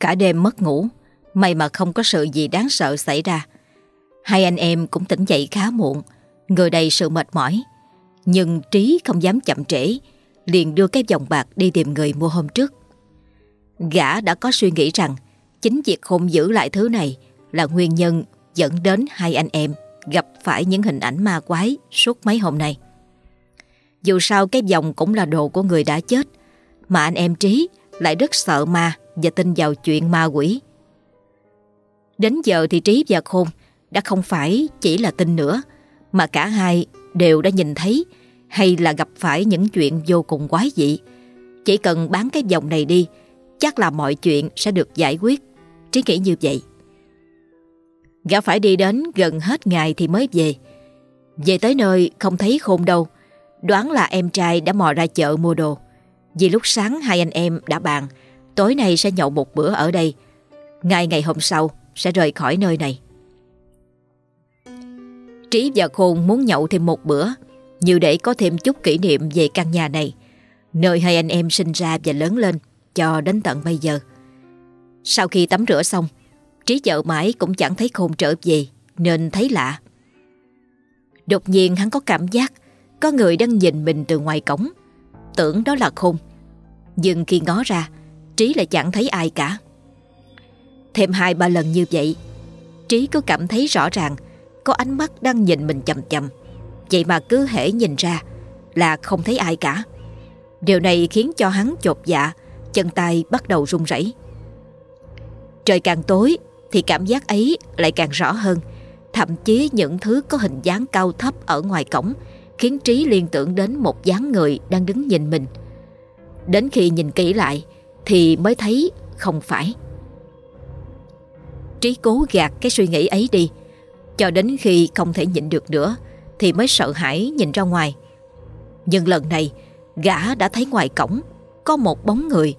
Cả đêm mất ngủ, may mà không có sự gì đáng sợ xảy ra. Hai anh em cũng tỉnh dậy khá muộn, người đầy sự mệt mỏi. Nhưng Trí không dám chậm trễ, liền đưa cái vòng bạc đi tìm người mua hôm trước. Gã đã có suy nghĩ rằng Chính việc không giữ lại thứ này là nguyên nhân dẫn đến hai anh em gặp phải những hình ảnh ma quái suốt mấy hôm nay. Dù sao cái vòng cũng là đồ của người đã chết, mà anh em Trí lại rất sợ ma và tin vào chuyện ma quỷ. Đến giờ thì Trí và Khôn đã không phải chỉ là tin nữa, mà cả hai đều đã nhìn thấy hay là gặp phải những chuyện vô cùng quái dị. Chỉ cần bán cái vòng này đi, chắc là mọi chuyện sẽ được giải quyết. Trí nghĩ như vậy. Gã phải đi đến gần hết ngày thì mới về. Về tới nơi không thấy khôn đâu. Đoán là em trai đã mò ra chợ mua đồ. Vì lúc sáng hai anh em đã bàn tối nay sẽ nhậu một bữa ở đây. Ngày ngày hôm sau sẽ rời khỏi nơi này. Trí và Khôn muốn nhậu thêm một bữa như để có thêm chút kỷ niệm về căn nhà này, nơi hai anh em sinh ra và lớn lên cho đến tận bây giờ. Sau khi tắm rửa xong, Trí chợ mãi cũng chẳng thấy Khôn trở về, Nên thấy lạ. Đột nhiên hắn có cảm giác Có người đang nhìn mình từ ngoài cổng, Tưởng đó là Khôn. Nhưng khi ngó ra, Trí lại chẳng thấy ai cả. Thêm hai ba lần như vậy, Trí cứ cảm thấy rõ ràng có ánh mắt đang nhìn mình chầm chầm Vậy mà cứ hễ nhìn ra Là không thấy ai cả Điều này khiến cho hắn chột dạ Chân tay bắt đầu run rẩy Trời càng tối thì cảm giác ấy lại càng rõ hơn. Thậm chí những thứ có hình dáng cao thấp ở ngoài cổng khiến Trí liên tưởng đến một dáng người đang đứng nhìn mình. Đến khi nhìn kỹ lại thì mới thấy không phải. Trí cố gạt cái suy nghĩ ấy đi cho đến khi không thể nhịn được nữa thì mới sợ hãi nhìn ra ngoài. Nhưng lần này gã đã thấy ngoài cổng có một bóng người.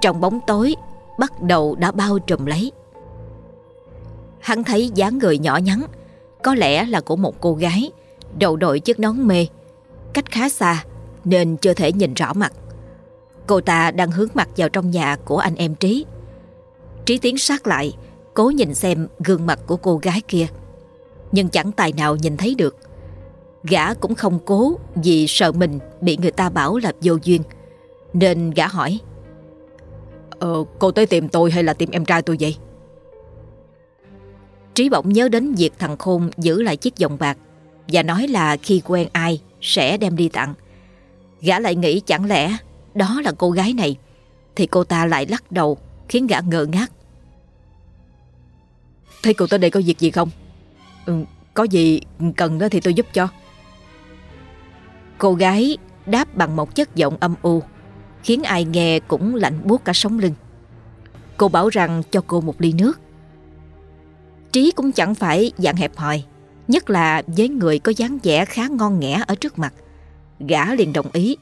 Trong bóng tối bắt đầu đã bao trùm lấy. Hắn thấy dáng người nhỏ nhắn, có lẽ là của một cô gái, đầu đội chiếc nón mê, cách khá xa nên chưa thể nhìn rõ mặt. Cô ta đang hướng mặt vào trong nhà của anh em Trí. Trí tiến sát lại, cố nhìn xem gương mặt của cô gái kia. Nhưng chẳng tài nào nhìn thấy được. Gã cũng không cố vì sợ mình bị người ta bảo là vô duyên. Nên gã hỏi Ờ, cô tới tìm tôi hay là tìm em trai tôi vậy? Trí bỗng nhớ đến việc thằng Khôn giữ lại chiếc vòng bạc và nói là khi quen ai sẽ đem đi tặng. Gã lại nghĩ chẳng lẽ đó là cô gái này thì cô ta lại lắc đầu khiến gã ngơ ngác. Thấy cô tới đây có việc gì không? Ừ, có gì cần đó thì tôi giúp cho. Cô gái đáp bằng một chất giọng âm u khiến ai nghe cũng lạnh buốt cả sống lưng. Cô bảo rằng cho cô một ly nước. Trí cũng chẳng phải dạng hẹp hòi, nhất là với người có dáng vẻ khá ngon nghẻ ở trước mặt. Gã liền đồng ý.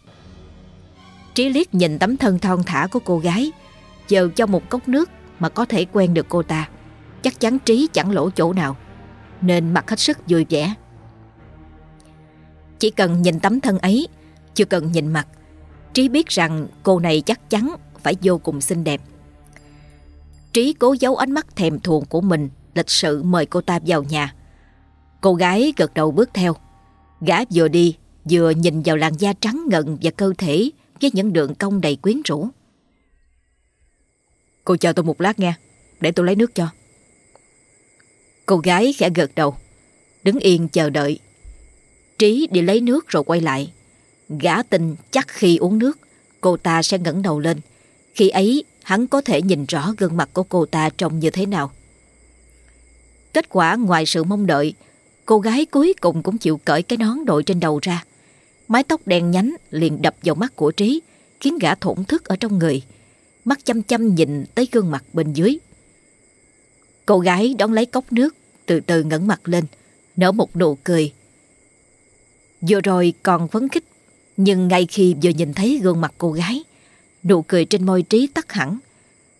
Trí liếc nhìn tấm thân thon thả của cô gái, chờ cho một cốc nước mà có thể quen được cô ta. Chắc chắn Trí chẳng lỗ chỗ nào, nên mặt hết sức vui vẻ. Chỉ cần nhìn tấm thân ấy, chưa cần nhìn mặt, Trí biết rằng cô này chắc chắn phải vô cùng xinh đẹp. Trí cố giấu ánh mắt thèm thuồng của mình, lịch sự mời cô ta vào nhà. Cô gái gật đầu bước theo. Gã vừa đi, vừa nhìn vào làn da trắng ngần và cơ thể với những đường cong đầy quyến rũ. Cô chờ tôi một lát nha, để tôi lấy nước cho. Cô gái khẽ gật đầu, đứng yên chờ đợi. Trí đi lấy nước rồi quay lại. Gã tin chắc khi uống nước, cô ta sẽ ngẩng đầu lên. Khi ấy, hắn có thể nhìn rõ gương mặt của cô ta trông như thế nào. Kết quả ngoài sự mong đợi, cô gái cuối cùng cũng chịu cởi cái nón đội trên đầu ra. Mái tóc đen nhánh liền đập vào mắt của Trí, khiến gã thổn thức ở trong người. Mắt chăm chăm nhìn tới gương mặt bên dưới. Cô gái đón lấy cốc nước, từ từ ngẩng mặt lên, nở một nụ cười. Vừa rồi còn phấn khích nhưng ngay khi vừa nhìn thấy gương mặt cô gái, nụ cười trên môi trí tắt hẳn.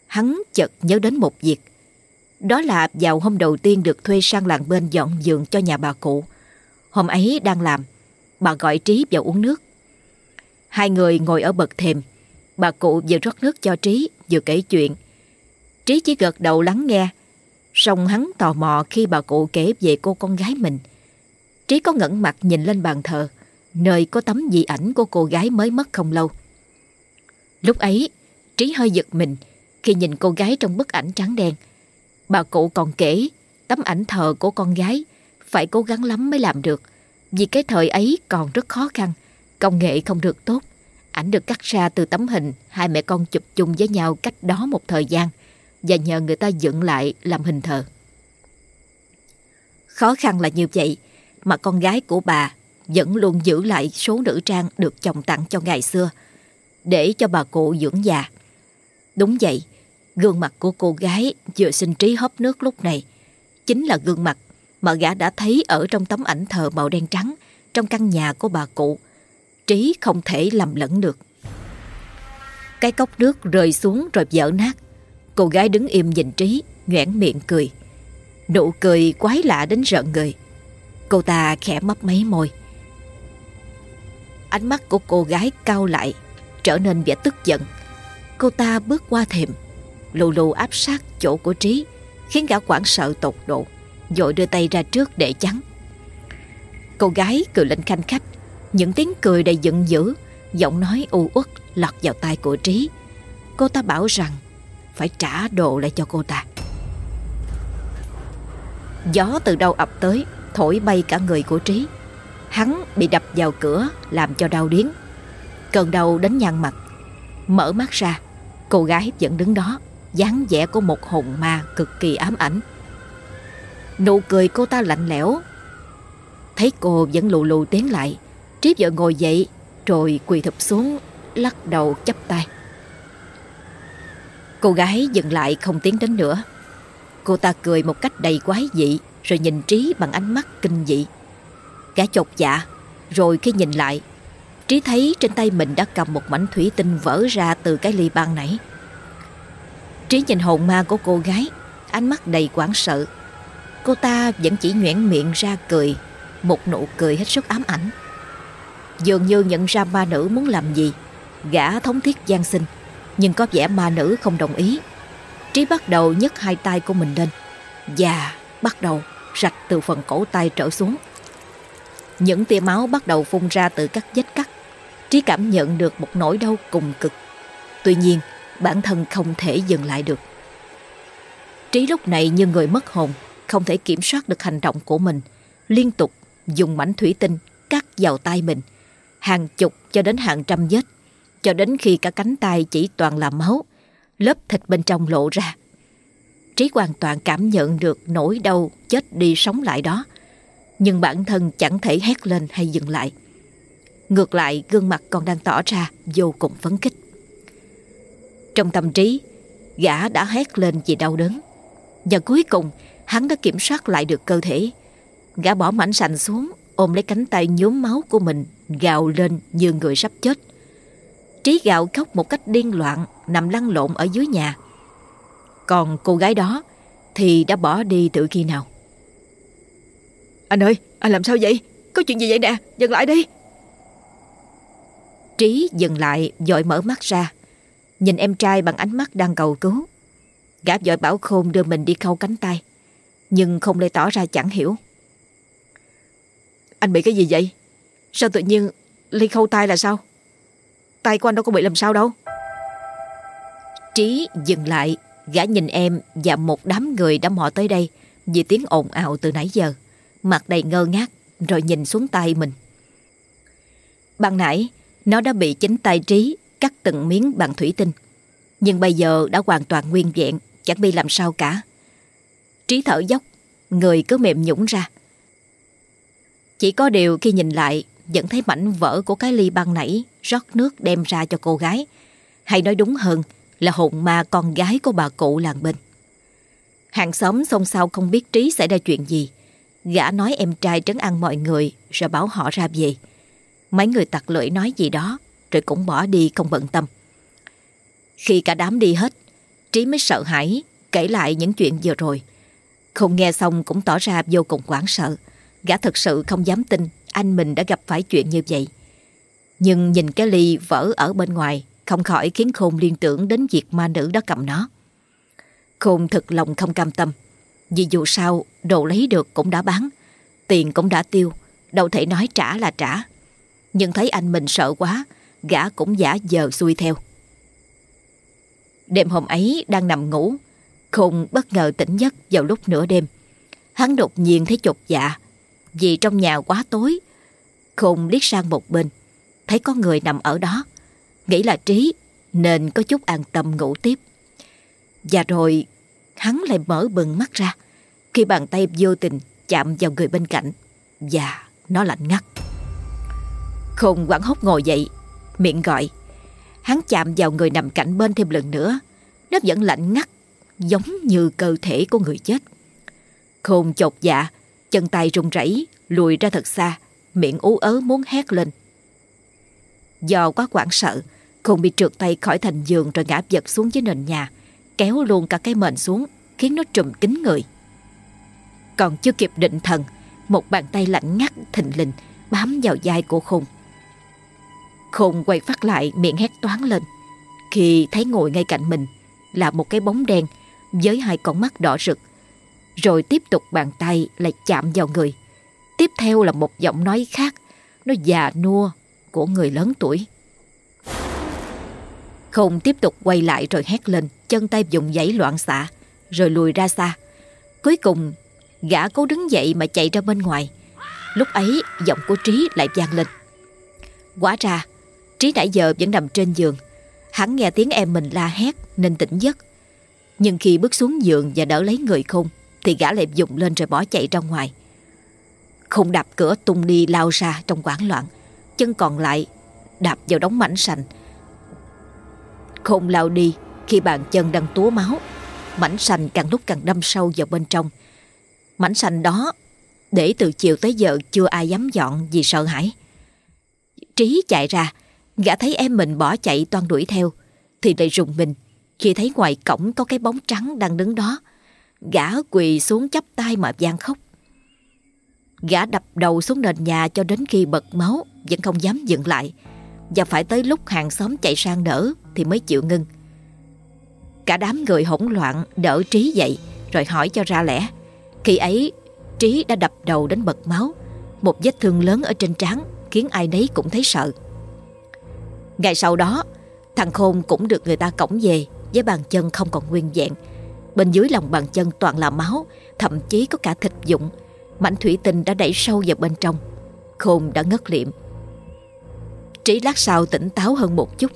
Hắn chợt nhớ đến một việc. Đó là vào hôm đầu tiên được thuê sang làng bên dọn giường cho nhà bà cụ. Hôm ấy đang làm, bà gọi Trí vào uống nước. Hai người ngồi ở bậc thềm, bà cụ vừa rót nước cho Trí vừa kể chuyện. Trí chỉ gật đầu lắng nghe, song hắn tò mò khi bà cụ kể về cô con gái mình. Trí có ngẩn mặt nhìn lên bàn thờ, nơi có tấm di ảnh của cô gái mới mất không lâu. Lúc ấy, Trí hơi giật mình Khi nhìn cô gái trong bức ảnh trắng đen, bà cụ còn kể tấm ảnh thờ của con gái phải cố gắng lắm mới làm được. Vì cái thời ấy còn rất khó khăn, công nghệ không được tốt. Ảnh được cắt ra từ tấm hình hai mẹ con chụp chung với nhau cách đó một thời gian và nhờ người ta dựng lại làm hình thờ. Khó khăn là như vậy mà con gái của bà vẫn luôn giữ lại số nữ trang được chồng tặng cho ngày xưa để cho bà cụ dưỡng già. Đúng vậy, gương mặt của cô gái vừa sinh trí hấp nước lúc này chính là gương mặt mà gã đã thấy ở trong tấm ảnh thờ màu đen trắng trong căn nhà của bà cụ. Trí không thể lầm lẫn được. Cái cốc nước rơi xuống rồi vỡ nát. Cô gái đứng im nhìn Trí, nhoẻn miệng cười. Nụ cười quái lạ đến rợn người. Cô ta khẽ mấp mấy môi. Ánh mắt của cô gái cao lại, trở nên vẻ tức giận. Cô ta bước qua thềm, lù lù áp sát chỗ của Trí, khiến gã quảng sợ tột độ, dội đưa tay ra trước để chắn. Cô gái cười lên khanh khách, những tiếng cười đầy giận dữ, giọng nói u uất lọt vào tai của Trí. Cô ta bảo rằng phải trả đồ lại cho cô ta. Gió từ đâu ập tới, thổi bay cả người của Trí. Hắn bị đập vào cửa làm cho đau điếng. Cơn đau đến nhăn mặt. Mở mắt ra, cô gái vẫn đứng đó, dáng vẻ của một hồn ma cực kỳ ám ảnh. Nụ cười cô ta lạnh lẽo. Thấy cô vẫn lù lù tiến lại, Trí vợ ngồi dậy rồi quỳ thụp xuống, lắc đầu chắp tay. Cô gái dừng lại không tiến đến nữa. Cô ta cười một cách đầy quái dị rồi nhìn Trí bằng ánh mắt kinh dị. Gã chột dạ, rồi khi nhìn lại, Trí thấy trên tay mình đã cầm một mảnh thủy tinh vỡ ra từ cái ly ban nãy. Trí nhìn hồn ma của cô gái, ánh mắt đầy quảng sợ. Cô ta vẫn chỉ nhoẻn miệng ra cười, một nụ cười hết sức ám ảnh. Dường như nhận ra ma nữ muốn làm gì, gã thống thiết gian sinh, nhưng có vẻ ma nữ không đồng ý. Trí bắt đầu nhấc hai tay của mình lên, và bắt đầu rạch từ phần cổ tay trở xuống. Những tia máu bắt đầu phun ra từ các vết cắt. Trí cảm nhận được một nỗi đau cùng cực. Tuy nhiên, bản thân không thể dừng lại được. Trí lúc này như người mất hồn, không thể kiểm soát được hành động của mình, liên tục dùng mảnh thủy tinh cắt vào tay mình, hàng chục cho đến hàng trăm vết, cho đến khi cả cánh tay chỉ toàn là máu, lớp thịt bên trong lộ ra. Trí hoàn toàn cảm nhận được nỗi đau chết đi sống lại đó, nhưng bản thân chẳng thể hét lên hay dừng lại. Ngược lại, gương mặt còn đang tỏ ra vô cùng phấn khích. Trong tâm trí, gã đã hét lên vì đau đớn. Và cuối cùng, hắn đã kiểm soát lại được cơ thể. Gã bỏ mảnh sành xuống, ôm lấy cánh tay nhuốm máu của mình, gào lên như người sắp chết. Trí gạo khóc một cách điên loạn, nằm lăn lộn ở dưới nhà. Còn cô gái đó thì đã bỏ đi từ khi nào? Anh ơi, anh làm sao vậy? Có chuyện gì vậy nè? Dừng lại đi. Trí dừng lại, dội mở mắt ra. Nhìn em trai bằng ánh mắt đang cầu cứu. Gã dội bảo Khôn đưa mình đi khâu cánh tay. Nhưng không lê tỏ ra chẳng hiểu. Anh bị cái gì vậy? Sao tự nhiên Ly khâu tay là sao? Tay của anh đâu có bị làm sao đâu. Trí dừng lại, gã nhìn em và một đám người đã mò tới đây vì tiếng ồn ào từ nãy giờ. Mặt đầy ngơ ngác rồi nhìn xuống tay mình. Ban nãy, nó đã bị chính tay Trí cắt từng miếng bằng thủy tinh. Nhưng bây giờ đã hoàn toàn nguyên vẹn, chẳng bị làm sao cả. Trí thở dốc, người cứ mềm nhũng ra. Chỉ có điều khi nhìn lại, vẫn thấy mảnh vỡ của cái ly băng nãy rót nước đem ra cho cô gái. Hay nói đúng hơn là hồn ma con gái của bà cụ làng bên. Hàng xóm xôn xao không biết Trí xảy ra chuyện gì. Gã nói em trai trấn ăn mọi người rồi bảo họ ra về. Mấy người tặc lưỡi nói gì đó rồi cũng bỏ đi không bận tâm. Khi cả đám đi hết, Trí mới sợ hãi kể lại những chuyện vừa rồi. Không nghe xong cũng tỏ ra vô cùng hoảng sợ. Gã thật sự không dám tin anh mình đã gặp phải chuyện như vậy. Nhưng nhìn cái ly vỡ ở bên ngoài không khỏi khiến Khôn liên tưởng đến việc ma nữ đó cầm nó. Khôn thực lòng không cam tâm. Vì dù sao, đồ lấy được cũng đã bán. Tiền cũng đã tiêu, đâu thể nói trả là trả. Nhưng thấy anh mình sợ quá, gã cũng giả giờ xuôi theo. Đêm hôm ấy đang nằm ngủ, Khùng bất ngờ tỉnh giấc vào lúc nửa đêm. Hắn đột nhiên thấy chột dạ, vì trong nhà quá tối. Khùng liếc sang một bên, thấy có người nằm ở đó. Nghĩ là Trí, nên có chút an tâm ngủ tiếp. Và rồi hắn lại mở bừng mắt ra khi bàn tay vô tình chạm vào người bên cạnh và nó lạnh ngắt. Khùng quảng hốt ngồi dậy, miệng gọi. Hắn chạm vào người nằm cạnh bên thêm lần nữa. Nó vẫn lạnh ngắt, giống như cơ thể của người chết. Khùng chột dạ, chân tay run rẩy lùi ra thật xa, miệng ú ớ muốn hét lên. Do quá quảng sợ, Khùng bị trượt tay khỏi thành giường rồi ngã vật xuống dưới nền nhà, kéo luôn cả cái mền xuống, khiến nó trùm kín người. Còn chưa kịp định thần, một bàn tay lạnh ngắt thình lình bám vào vai của Khùng. Khùng quay phát lại miệng hét toán lên khi thấy ngồi ngay cạnh mình là một cái bóng đen với hai con mắt đỏ rực. Rồi tiếp tục bàn tay lại chạm vào người. Tiếp theo là một giọng nói khác, nó già nua của người lớn tuổi. Khùng tiếp tục quay lại rồi hét lên, chân tay dùng giấy loạn xạ, rồi lùi ra xa. Cuối cùng, gã cố đứng dậy mà chạy ra bên ngoài. Lúc ấy, giọng của Trí lại vang lên. Quá ra, Trí nãy giờ vẫn nằm trên giường. Hắn nghe tiếng em mình la hét nên tỉnh giấc. Nhưng khi bước xuống giường và đỡ lấy người không, thì gã lại dùng lên rồi bỏ chạy ra ngoài không đạp cửa tung đi lao ra trong quảng loạn. Chân còn lại đạp vào đống mảnh sành. không lao đi khi bàn chân đang túa máu. Mảnh sành càng lúc càng đâm sâu vào bên trong. Mảnh sành đó để từ chiều tới giờ chưa ai dám dọn vì sợ hãi. Trí chạy ra, Gã thấy em mình bỏ chạy toan đuổi theo, Thì lại rùng mình Khi thấy ngoài cổng có cái bóng trắng đang đứng đó, Gã quỳ xuống chắp tay mà gian khóc Gã đập đầu xuống nền nhà cho đến khi bật máu, Vẫn không dám dừng lại. Và phải tới lúc hàng xóm chạy sang đỡ Thì mới chịu ngưng. Cả đám người hỗn loạn, đỡ Trí dậy, Rồi hỏi cho ra lẽ. Khi ấy, Trí đã đập đầu đến bật máu. Một vết thương lớn ở trên trán Khiến ai nấy cũng thấy sợ. Ngày sau đó, Thằng Khôn cũng được người ta cõng về Với bàn chân không còn nguyên vẹn. Bên dưới lòng bàn chân toàn là máu, Thậm chí có cả thịt dụng Mảnh thủy tinh đã đẩy sâu vào bên trong. Khôn đã ngất liệm. Trí lát sau tỉnh táo hơn một chút.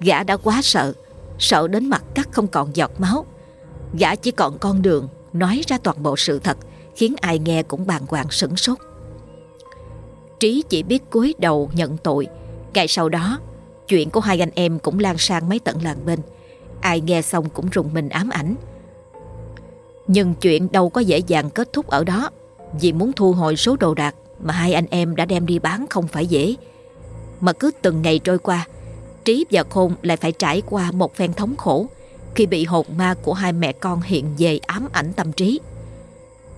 Gã đã quá sợ. Sợ đến mặt cắt không còn giọt máu. Gã chỉ còn con đường Nói ra toàn bộ sự thật Khiến ai nghe cũng bàng hoàng sửng sốt. Trí chỉ biết cúi đầu nhận tội. Ngày sau đó, chuyện của hai anh em cũng lan sang mấy tận làng bên. Ai nghe xong cũng rùng mình ám ảnh. Nhưng chuyện đâu có dễ dàng kết thúc ở đó vì muốn thu hồi số đồ đạc mà hai anh em đã đem đi bán không phải dễ. Mà cứ từng ngày trôi qua, Trí và Khôn lại phải trải qua một phen thống khổ khi bị hồn ma của hai mẹ con hiện về ám ảnh tâm trí.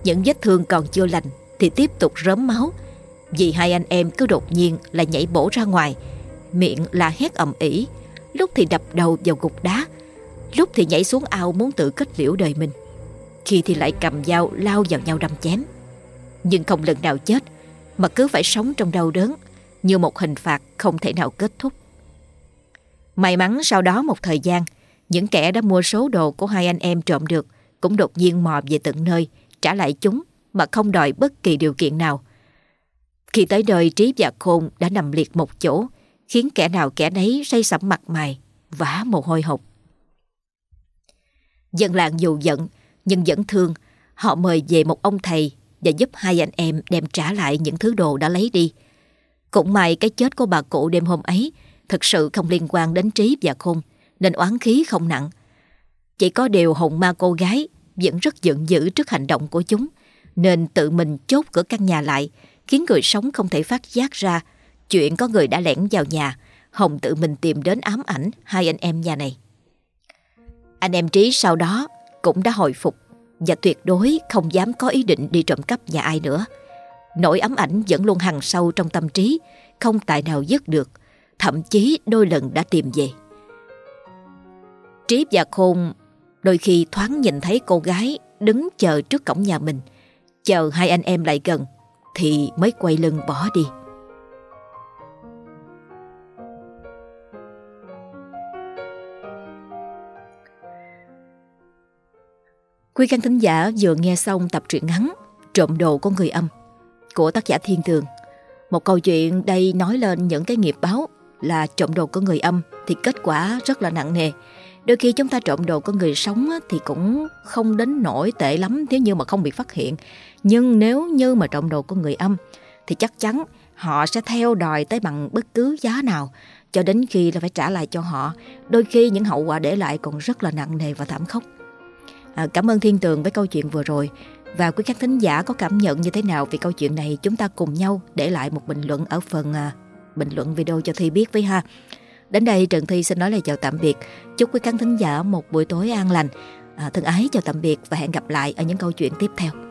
Những vết thương còn chưa lành thì tiếp tục rớm máu vì hai anh em cứ đột nhiên là nhảy bổ ra ngoài Miệng là hét ầm ĩ Lúc thì đập đầu vào gục đá Lúc thì nhảy xuống ao muốn tự kết liễu đời mình Khi thì lại cầm dao lao vào nhau đâm chém nhưng không lần nào chết Mà cứ phải sống trong đau đớn Như một hình phạt không thể nào kết thúc May mắn sau đó một thời gian Những kẻ đã mua số đồ của hai anh em trộm được Cũng đột nhiên mò về tận nơi Trả lại chúng mà không đòi bất kỳ điều kiện nào khi tới đời trí và khôn đã nằm liệt một chỗ, khiến kẻ nào kẻ nấy say sẩm mặt mày, vã mồ hôi hột. Dân làng dù giận, nhưng vẫn thương, họ mời về một ông thầy và giúp hai anh em đem trả lại những thứ đồ đã lấy đi. Cũng may cái chết của bà cụ đêm hôm ấy thực sự không liên quan đến trí và khôn, nên oán khí không nặng. Chỉ có điều hồn ma cô gái vẫn rất giận dữ trước hành động của chúng, nên tự mình chốt cửa căn nhà lại, khiến người sống không thể phát giác ra chuyện có người đã lẻn vào nhà, Hồng tự mình tìm đến ám ảnh hai anh em nhà này. Anh em Trí sau đó cũng đã hồi phục và tuyệt đối không dám có ý định đi trộm cắp nhà ai nữa. Nỗi ám ảnh vẫn luôn hằn sâu trong tâm trí, không tài nào dứt được, thậm chí đôi lần đã tìm về. Trí và Khôn đôi khi thoáng nhìn thấy cô gái đứng chờ trước cổng nhà mình, chờ hai anh em lại gần thì mới quay lưng bỏ đi. Quý khán thính giả vừa nghe xong tập truyện ngắn Trộm đồ của người âm của tác giả Thiên Tường. Một câu chuyện đây nói lên những cái nghiệp báo là trộm đồ của người âm thì kết quả rất là nặng nề. Đôi khi chúng ta trộm đồ của người sống thì cũng không đến nổi tệ lắm nếu như mà không bị phát hiện. Nhưng nếu như mà trộm đồ của người âm thì chắc chắn họ sẽ theo đòi tới bằng bất cứ giá nào, cho đến khi là phải trả lại cho họ. Đôi khi những hậu quả để lại còn rất là nặng nề và thảm khốc. À, cảm ơn Thiên Tường với câu chuyện vừa rồi. Và quý khán thính giả có cảm nhận như thế nào về câu chuyện này chúng ta cùng nhau để lại một bình luận ở phần à, bình luận video cho Thi biết với ha. Đến đây Trần Thi xin nói lời chào tạm biệt. Chúc quý khán thính giả một buổi tối an lành. À, thân ái chào tạm biệt và hẹn gặp lại ở những câu chuyện tiếp theo.